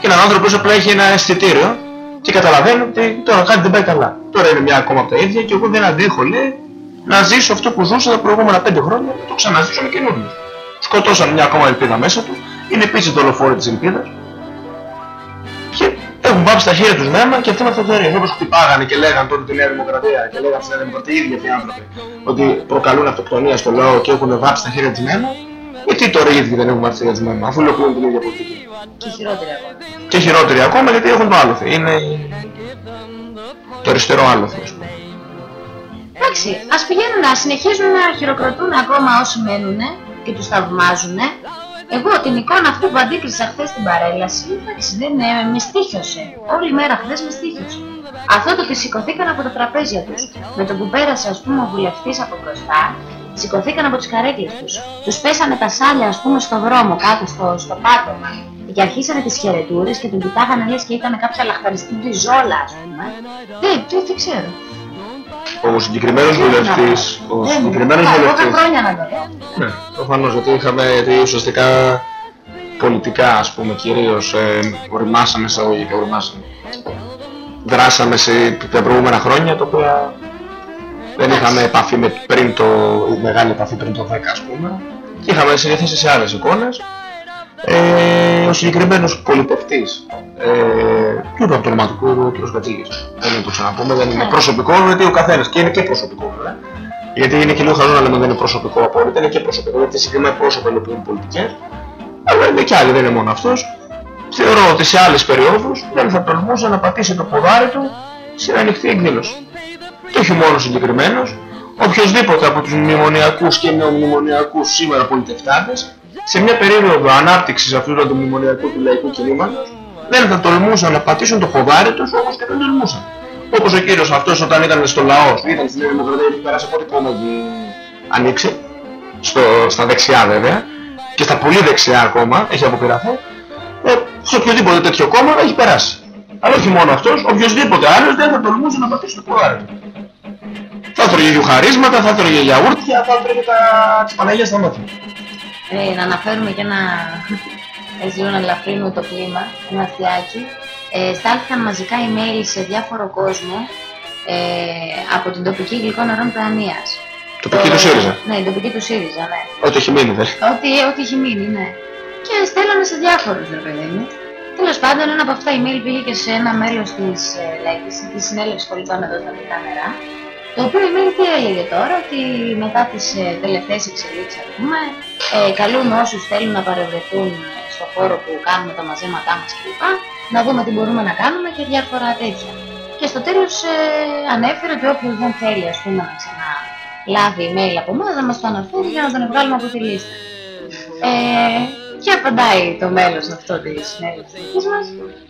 Και έναν άνθρωπο που απλά έχει ένα αισθητήριο και καταλαβαίνω ότι τώρα κάτι δεν πάει καλά. Τώρα είναι μια ακόμα από τα ίδια και εγώ δεν αντέχω λέει να ζήσω αυτό που ζούσα τα προηγούμενα πέντε χρόνια και το ξαναζήσω με καινούριο. Σκοτώσαν μια ακόμα ελπίδα μέσα τους, είναι επίσης δολοφόροι της ελπίδας και έχουν βάψει τα χέρια τους μένα και αυτή με αυτοκρατορία. Όπως χτυπάγανε και λέγανε τότε τη Νέα Δημοκρατία και λέγανε στη Νέα Δημοκρατία οι ίδιοι αυτοί οι άνθρωποι ότι προκαλούν αυτοκτονία στο λαό και έχουν βάψει τα χέρια της μένα γιατί τώρα οι ίδιοι δεν έχουν βάψει τα χέρια της μένα αφού υλοποιούν την ίδια πολιτική. Και χειρότερη ακόμα. Και χειρότερη ακόμα γιατί έχουν το άλοθη. Είναι το αριστερό άλοθη ας πούμε. Εντάξει, ας πηγαίνουν να συνεχίζουν να χειροκροτούν ακόμα όσοι μένουν και τους θαυμάζουν. Εγώ την εικόνα αυτή που αντίκρισα χθες στην παρέλαση, εντάξει, δεν ε, με στήχιωσε. Όλη μέρα χθες με στήχιωσε. Αυτό το ότι σηκωθήκαν από τα τραπέζια τους, με το που πέρασε ας πούμε ο βουλευτής από μπροστά, σηκωθήκαν από τις καρέκλες τους. Τους πέσανε τα σάλια ας πούμε στο δρόμο κάτω στο, στο πάτωμα και αρχίσανε τις χαιρετούρες και τον κοιτάγανε λες και ήταν κάποια λαχταριστή ζόλα ας πούμε. Δεν, δεν, δεν ξέρω. Ο συγκεκριμένος βουλευτής, ο συγκεκριμένος Εγώ βουλευτής, είχα χρόνια να το δω. ναι, προφανώς γιατί είχαμε, γιατί ουσιαστικά πολιτικά ας πούμε κυρίως ε, οριμάσαμε εισαγωγικά, οριμάσαμε. Δράσαμε σε τα προηγούμενα χρόνια τα οποία δεν είχαμε επαφή με πριν το, μεγάλη επαφή πριν το 10 ας πούμε και είχαμε συνηθίσει σε άλλες εικόνες. Ε, ο συγκεκριμένος πολιτευτής ε, του του αυτοματικού ο κ. Κατσίγης. Δεν είναι το ξαναπούμε, δεν είναι προσωπικό γιατί ο καθένας και είναι και προσωπικό βέβαια. Γιατί είναι και λίγο χαζό να λέμε δεν είναι προσωπικό απόλυτα, είναι και προσωπικό γιατί συγκεκριμένα πρόσωπα υλοποιούν πολιτικές. Αλλά είναι και άλλοι, δεν είναι μόνο αυτός. Θεωρώ ότι σε άλλες περιόδους δεν θα τολμούσε να πατήσει το ποδάρι του σε μια ανοιχτή εκδήλωση. Και όχι μόνο συγκεκριμένος, οποιοδήποτε από τους μνημονιακούς και νεομνημονιακούς σήμερα πολιτευτάδες σε μια περίοδο ανάπτυξης αυτού του αντιμνημονιακού του λαϊκού κινήματος δεν θα τολμούσαν να πατήσουν το ποδάρι τους όπως και δεν τολμούσαν. Όπως ο κύριος αυτός όταν ήταν στο λαό, ήταν στην Νέα Δημοκρατία και πέρασε από ό,τι κόμμα έχει ανοίξει, στο, στα δεξιά βέβαια, και στα πολύ δεξιά ακόμα έχει αποπειραθεί, ε, σε οποιοδήποτε τέτοιο κόμμα έχει περάσει. Αλλά όχι μόνο αυτός, οποιοδήποτε άλλος δεν θα τολμούσε να πατήσει το ποδάρι του. Θα τρώγε γιουχαρίσματα, θα τρώγε γιαούρτια, θα τρώγε τα... τις Παναγίας στα μάτια. Ε, να αναφέρουμε και ένα, έτσι λίγο να ελαφρύνουμε το κλίμα, ένα αστιάκι. Ε, στάλθηκαν μαζικά email σε διάφορο κόσμο ε, από την τοπική γλυκό νερών Παιανίας. Τοπική του ΣΥΡΙΖΑ; Ναι, η τοπική του ΣΥΡΙΖΑ, ναι. Ό,τι έχει μείνει δε. Ό,τι, ό,τι έχει μείνει, ναι. Και στέλνανε σε διάφορους, ρε παιδί μου. Τέλος πάντων, ένα από αυτά email πήγε και σε ένα μέλος της ε, λαϊκής, της συνέλευσης πολιτών εδώ στα Δυτικά Νερά, το οποίο email τι έλεγε τώρα, ότι μετά τις ε, τελευταίες εξελίξεις, ας πούμε, ε, καλούν όσους θέλουν να παρευρεθούν στο χώρο που κάνουμε τα μαζέματά μας κλπ. Να δούμε τι μπορούμε να κάνουμε και διάφορα τέτοια. Και στο τέλος ε, ανέφερε ότι όποιος δεν θέλει, ας πούμε, να ξανά λάβει email από εμάς, να μας το αναφέρει για να τον βγάλουμε από τη λίστα. Ε, και απαντάει το μέλος αυτό της συνέλευσης μας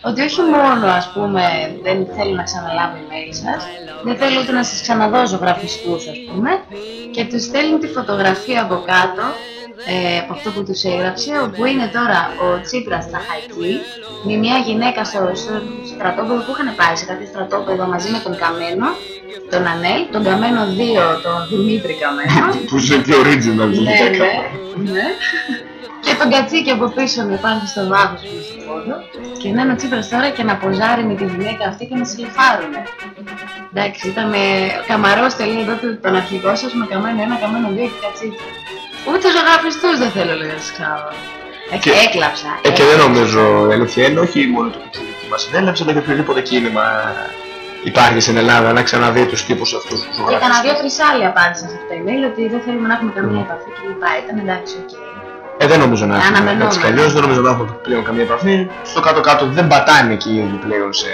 ότι όχι μόνο ας πούμε δεν θέλω να ξαναλάβω email σας δεν θέλω ούτε να σας ξαναδώ ζωγραφιστούς ας πούμε και τους στέλνει τη φωτογραφία από κάτω ε, από αυτό που τους έγραψε όπου είναι τώρα ο Τσίπρας στα Χαϊκή με μια γυναίκα στο, στο στρατόπεδο που είχαν πάει σε κάποιο στρατόπεδο μαζί με τον Καμένο τον Ανέλ, τον Καμένο 2, τον Δημήτρη Καμένο Που είσαι και original. ναι, ναι, ναι. Και τον κατσίκι από πίσω με πάνω στο βάθος που στο πόντο και να είναι ο Τσίπρας τώρα και να ποζάρει με τη γυναίκα αυτή και να συλληφάρουνε. Εντάξει, ήταν με καμαρός τελείως εδώ τον αρχικό σας με καμένο ένα, καμένο δύο και κατσίκι. Ούτε ζωγραφιστούς δεν θέλω λέει να σας ξέρω. Και έκλαψα. Ε, και δεν νομίζω η αλήθεια είναι όχι μόνο το πιτσιρίκι μας συνέλευσε, αλλά και οποιοδήποτε κίνημα υπάρχει στην Ελλάδα να ξαναδεί τους τύπους αυτούς τους Και ζωγράφους. κανένα δύο-τρεις άλλοι απάντησαν σε αυτό το email ότι δεν θέλουμε να έχουμε καμία επαφή και λοιπά. Ήταν εντάξει, οκ. Ε, δεν νομίζω να έχουμε Αναμενόμενο. έτσι κι αλλιώς, δεν νομίζω να έχουμε πλέον καμία επαφή. Στο κάτω-κάτω δεν πατάνε εκεί οι ίδιοι πλέον σε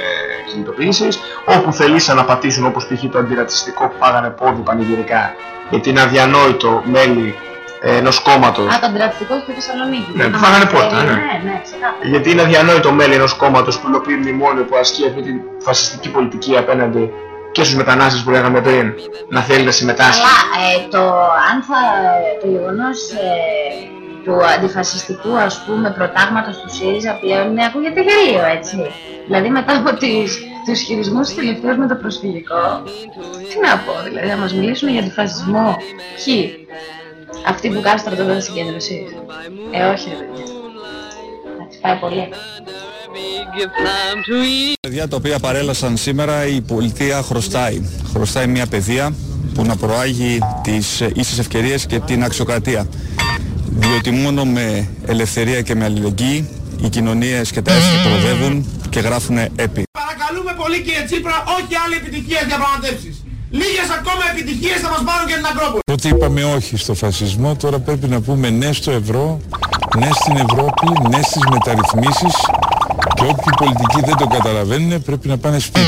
κινητοποιήσεις. Όπου θελήσαν να πατήσουν όπως π.χ. το αντιρατσιστικό που φάγανε πόρτα πανηγυρικά γιατί είναι αδιανόητο μέλη ε, ενός κόμματος Α, το αντιρατσιστικό στη Θεσσαλονίκης. Ναι, Α, που φάγανε πόρτα, ε, ναι. Ναι, ναι, ξεκάθαρα. Γιατί είναι αδιανόητο μέλη ενός κόμματος που υλοποιεί μνημόνιο που ασκεί αυτή τη φασιστική πολιτική απέναντι και στους μετανάστες που λέγαμε πριν να θέλει να συμμετάσχει. Αλλά ε, το, αν θα, το γεγονός ε, του αντιφασιστικού ας πούμε προτάγματος του ΣΥΡΙΖΑ πλέον ναι, ακούγεται γελίο έτσι. Δηλαδή μετά από τις, τους χειρισμούς τους τελευταίους με το προσφυγικό, τι να πω δηλαδή, να μας μιλήσουν για αντιφασισμό, ποιοι, αυτοί που κάνουν στρατόπεδα συγκέντρωσης. Ε, όχι ρε παιδιά. Εντάξει, πάει πολύ. παιδιά τα οποία παρέλασαν σήμερα η πολιτεία χρωστάει. Χρωστάει μια παιδεία που να προάγει τις ε, ίσες ευκαιρίες και την αξιοκρατία. Διότι μόνο με ελευθερία και με αλληλεγγύη οι κοινωνίες και τα έθνη προοδεύουν και γράφουν έπι. Παρακαλούμε πολύ κύριε Τσίπρα, όχι άλλη επιτυχία διαπραγματεύσεις. Λίγες ακόμα επιτυχίες θα μας πάρουν και την Ακρόπολη. Τότε είπαμε όχι στο φασισμό, τώρα πρέπει να πούμε ναι στο ευρώ, ναι στην Ευρώπη, ναι στις μεταρρυθμίσεις και όποιοι πολιτικοί δεν το καταλαβαίνουν πρέπει να πάνε σπίτι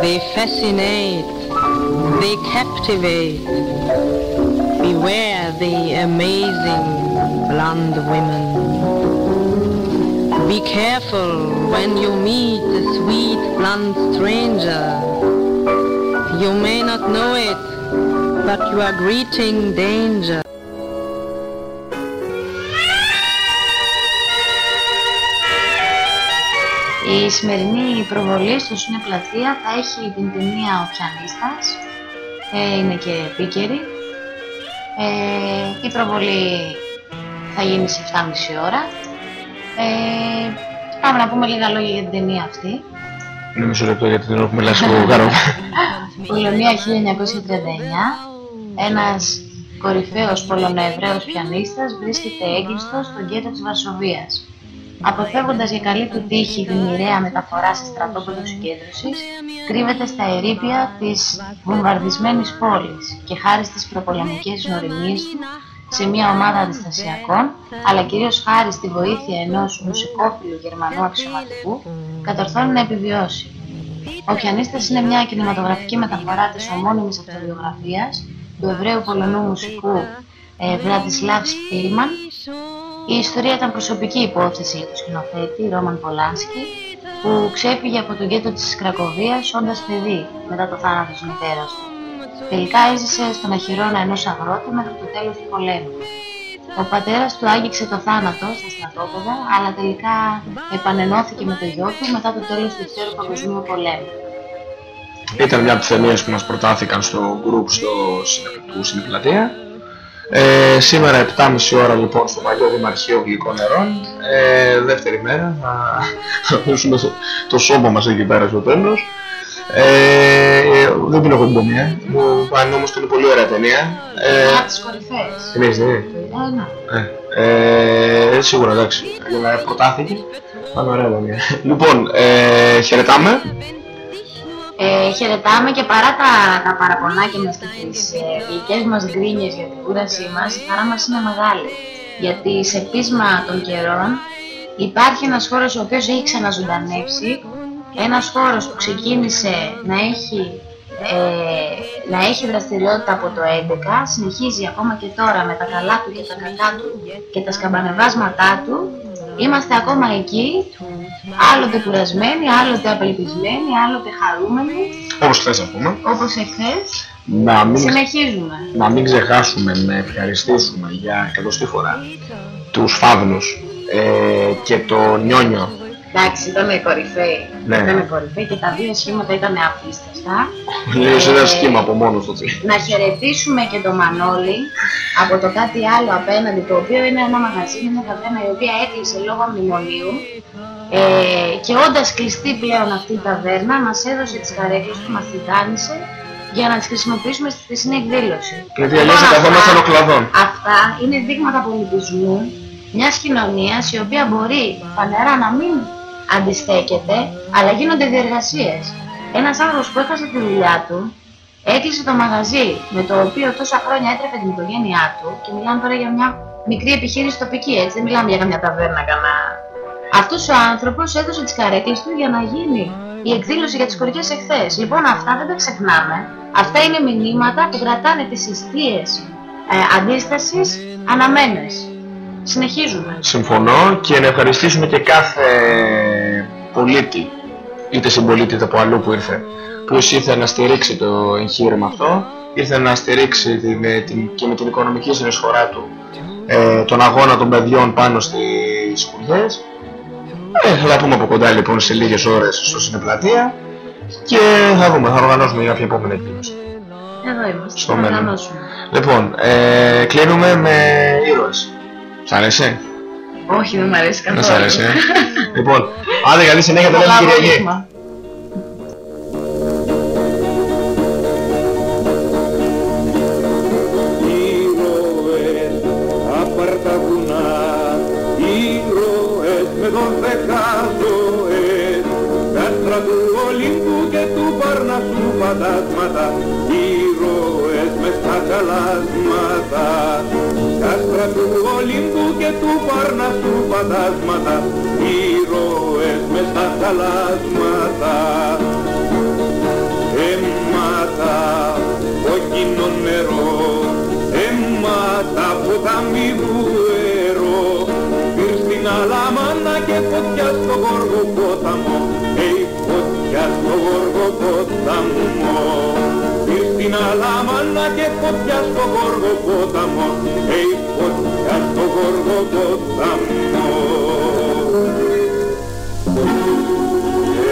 They fascinate, they captivate. Beware the amazing blonde women. Be careful when you meet the sweet blonde stranger. You may not know it, but you are greeting danger. Η σημερινή προβολή στο Σούνε Πλατεία θα έχει την ταινία «Ο Πιανίστας». Ε, είναι και επίκαιρη. Ε, η προβολή θα γίνει σε 7.30 ώρα. Ε, πάμε να πούμε λίγα λόγια για την ταινία αυτή. Είναι μισό λεπτό γιατί δεν έχουμε μιλάσει στο γάρο. Πολωνία 1939. Ένας κορυφαίος Πολωνοεβραίος πιανίστας βρίσκεται έγκυστος στον κέντρο της Βαρσοβίας. Αποφεύγοντας για καλή του τύχη την μοιραία μεταφορά σε στρατόπεδο συγκέντρωσης, κρύβεται στα ερήπια της βομβαρδισμένης πόλης και χάρη στις προπολεμικές γνωριμίες του σε μια ομάδα αντιστασιακών, αλλά κυρίως χάρη στη βοήθεια ενός μουσικόφιλου Γερμανού αξιωματικού, κατορθώνει να επιβιώσει. Ο Πιανίστας είναι μια κινηματογραφική μεταφορά της ομώνυμης αυτοβιογραφίας του Εβραίου Πολωνού μουσικού ε, Βραντισλάβ Σπίρμαν. Η ιστορία ήταν προσωπική υπόθεση του σκηνοθέτη Ρόμαν Πολάνσκι, που ξέφυγε από τον κέντρο της Κρακοβίας όντας παιδί μετά το θάνατο της μητέρας του. Τελικά έζησε στον αχυρώνα ενός αγρότη μέχρι το τέλος του πολέμου. Ο πατέρας του άγγιξε το θάνατο στα στρατόπεδα, αλλά τελικά επανενώθηκε με το γιο του μετά το τέλος του Δεύτερου Παγκοσμίου Πολέμου. Ήταν μια από τις ταινίες που μας προτάθηκαν στο group στο Συνε- του Συνεπλατεία. Ε, σήμερα 7.30 ώρα λοιπόν στο Μαγιό Δημαρχείο Γλυκών Νερών. Ε, δεύτερη μέρα να ακούσουμε το σώμα μας εκεί πέρα στο τέλος. Ε, δεν την έχω την ταινία. Μου πάνε όμως ότι είναι πολύ ωραία ταινία. Ε, από τις κορυφαίες. Την έχεις δει; Ε, ναι. Ε, ε, σίγουρα εντάξει. Αλλά προτάθηκε. Πάνε ωραία ταινία. Λοιπόν, ε, χαιρετάμε. Ε, χαιρετάμε και παρά τα, τα παραπονάκια μας και τις ε, γλυκές μας γκρίνιες για την κούρασή μας, η χαρά μας είναι μεγάλη. Γιατί σε πείσμα των καιρών υπάρχει ένας χώρος ο οποίος έχει ξαναζωντανέψει, ένας χώρος που ξεκίνησε να έχει, ε, να έχει δραστηριότητα από το 11, συνεχίζει ακόμα και τώρα με τα καλά του και τα κακά του και τα σκαμπανεβάσματά του, είμαστε ακόμα εκεί, άλλοτε κουρασμένοι, άλλοτε απελπισμένοι, άλλοτε χαρούμενοι, Όπως χθες να πούμε. όπως εχθές. Να μην, Συνεχίζουμε. να μην ξεχάσουμε να ευχαριστήσουμε για εκατοστή φορά τους Φαύνους ε, και το Νιόνιο. Εντάξει, ήταν κορυφαίοι. Ναι. Ήταν κορυφαίοι και τα δύο σχήματα ήταν απίστευτα. Λέει σε ένα σχήμα από μόνος του. Να χαιρετήσουμε και το Μανώλη από το κάτι άλλο απέναντι, το οποίο είναι ένα μαγαζί, είναι μια ταβέρνα η οποία έκλεισε λόγω μνημονίου. Ε, και όντας κλειστή πλέον αυτή η ταβέρνα, μας έδωσε τις καρέκλες του, μας τις δάνεισε για να τις χρησιμοποιήσουμε στη χθεσινή εκδήλωση. Γιατί αλλιώς θα καθόμασταν ο κλαδόν. Αυτά είναι δείγματα πολιτισμού μιας κοινωνίας η οποία μπορεί φανερά να μην αντιστέκεται, αλλά γίνονται διεργασίες. Ένας άνθρωπος που έχασε τη δουλειά του, έκλεισε το μαγαζί με το οποίο τόσα χρόνια έτρεφε την οικογένειά του και μιλάμε τώρα για μια μικρή επιχείρηση τοπική, έτσι, δεν μιλάμε για καμιά ταβέρνα, κανένα... Αυτός ο άνθρωπος έδωσε τις καρέκλες του για να γίνει η εκδήλωση για τις κορικές εχθές. Λοιπόν, αυτά δεν τα ξεχνάμε. Αυτά είναι μηνύματα που κρατάνε τις αιστείες ε, αντίστασης αναμένες. Συνεχίζουμε. Συμφωνώ και να ευχαριστήσουμε και κάθε πολίτη, είτε συμπολίτη είτε από αλλού που ήρθε, που ήρθε να στηρίξει το εγχείρημα αυτό, ήρθε να στηρίξει την, ε, την, και με την οικονομική συνεισφορά του ε, τον αγώνα των παιδιών πάνω στις σκουριές. Ε, θα τα πούμε από κοντά λοιπόν σε λίγες ώρες στο Συνεπλατεία και θα δούμε, θα οργανώσουμε για κάποια επόμενη εκδήλωση. Εδώ είμαστε. Στο θα μέλλον. οργανώσουμε. Λοιπόν, ε, κλείνουμε με ήρωες. Σ' άρεσε; Όχι, δεν μου αρέσει καθόλου. Δεν σ' άρεσε, ε; λοιπόν, άντε καλή συνέχεια, τα λέμε Καλά Κυριακή. απόγευμα. Ήρωες απ' τα βουνά, ήρωες με δώδεκα ζωές, κάστρα του Ολύμπου και του Παρνασσού φαντάσματα, ήρωες μες στα καλάσματα, κάστρα του Ολύμπου και του Παρνασσού φαντάσματα, ήρωες μες στα καλάσματα. Αίματα, κόκκινο νερό, αίματα, ποτάμι βουερό, πυρ στην αλαμάνα και φωτιά στο γόργο πόταμο, έι φωτιά στο γόργο πόταμο. Πυρ στην αλαμάνα και φωτιά στο γόργο πόταμο, έι φωτιά στο γόργο πόταμο.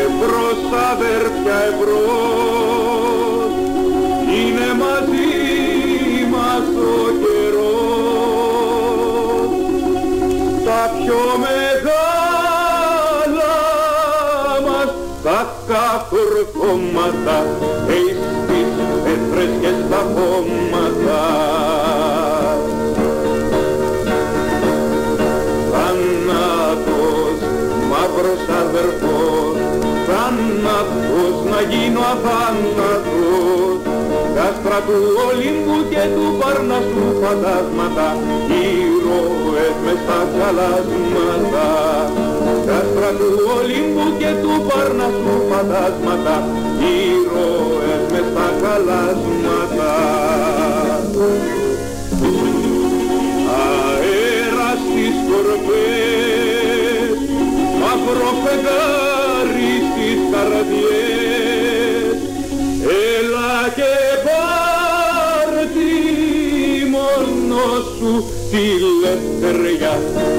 Εμπρός αδέρφια εμπρός είναι μαζί μας ο καιρός τα πιο μεγάλα μας τα καθορκώματα εις τις πέτρες και στα χώματα. Θάνατος μαύρος αδερφός θάνατος να γίνω αθάνατος. Κάστρα του Ολύμπου και του Παρνασσού φαντάσματα ήρωες μες στα καλάσματα. Κάστρα του Ολύμπου και του Παρνασσού φαντάσματα ήρωες μες στα καλάσματα μαύρο φεγγάρι στις καρδιές. Έλα και πάρ' τη μόνος σου τη λευτεριά.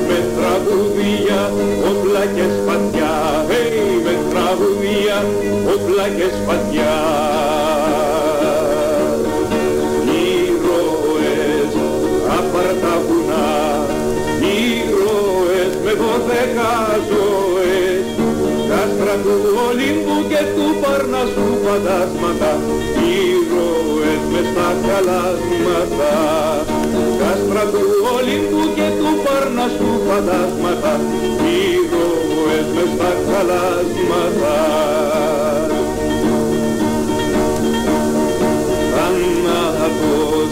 Με τραγουδία, όπλα και σπαθιά. Hey, με τραγουδία, όπλα και σπαθιά ήρωες με δώδεκα ζωές, κάστρα άστρα του Ολύμπου και του Παρνασσού φαντάσματα ήρωες μες στα καλάσματα. Άστρα του Ολύμπου και του Παρνασσού φαντάσματα ήρωες μες στα καλάσματα. Θάνατος,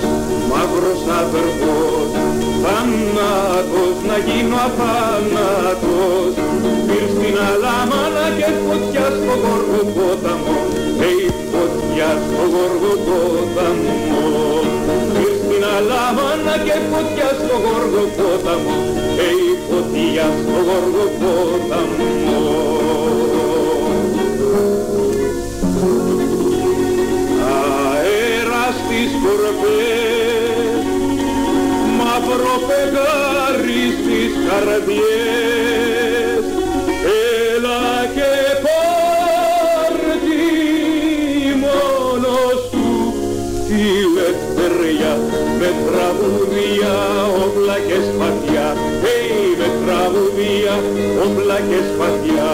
μαύρος αδερφός θάνατος, να γίνω αθάνατος πήρ στην αλάμανα και φωτιά στο γόργο πόταμο hey, φωτιά στο γόργο πόταμο πήρ στην αλάμανα και φωτιά στο γόργο πόταμο hey, φωτιά στο γόργο πόταμο αέρας στις κορφές μαύρο φεγγάρι στις καρδιές. Έλα και πάρτι μόνος σου τη ελευθερία με τραγουδία όπλα και σπαθιά. Hey, με τραγουδία όπλα και σπαθιά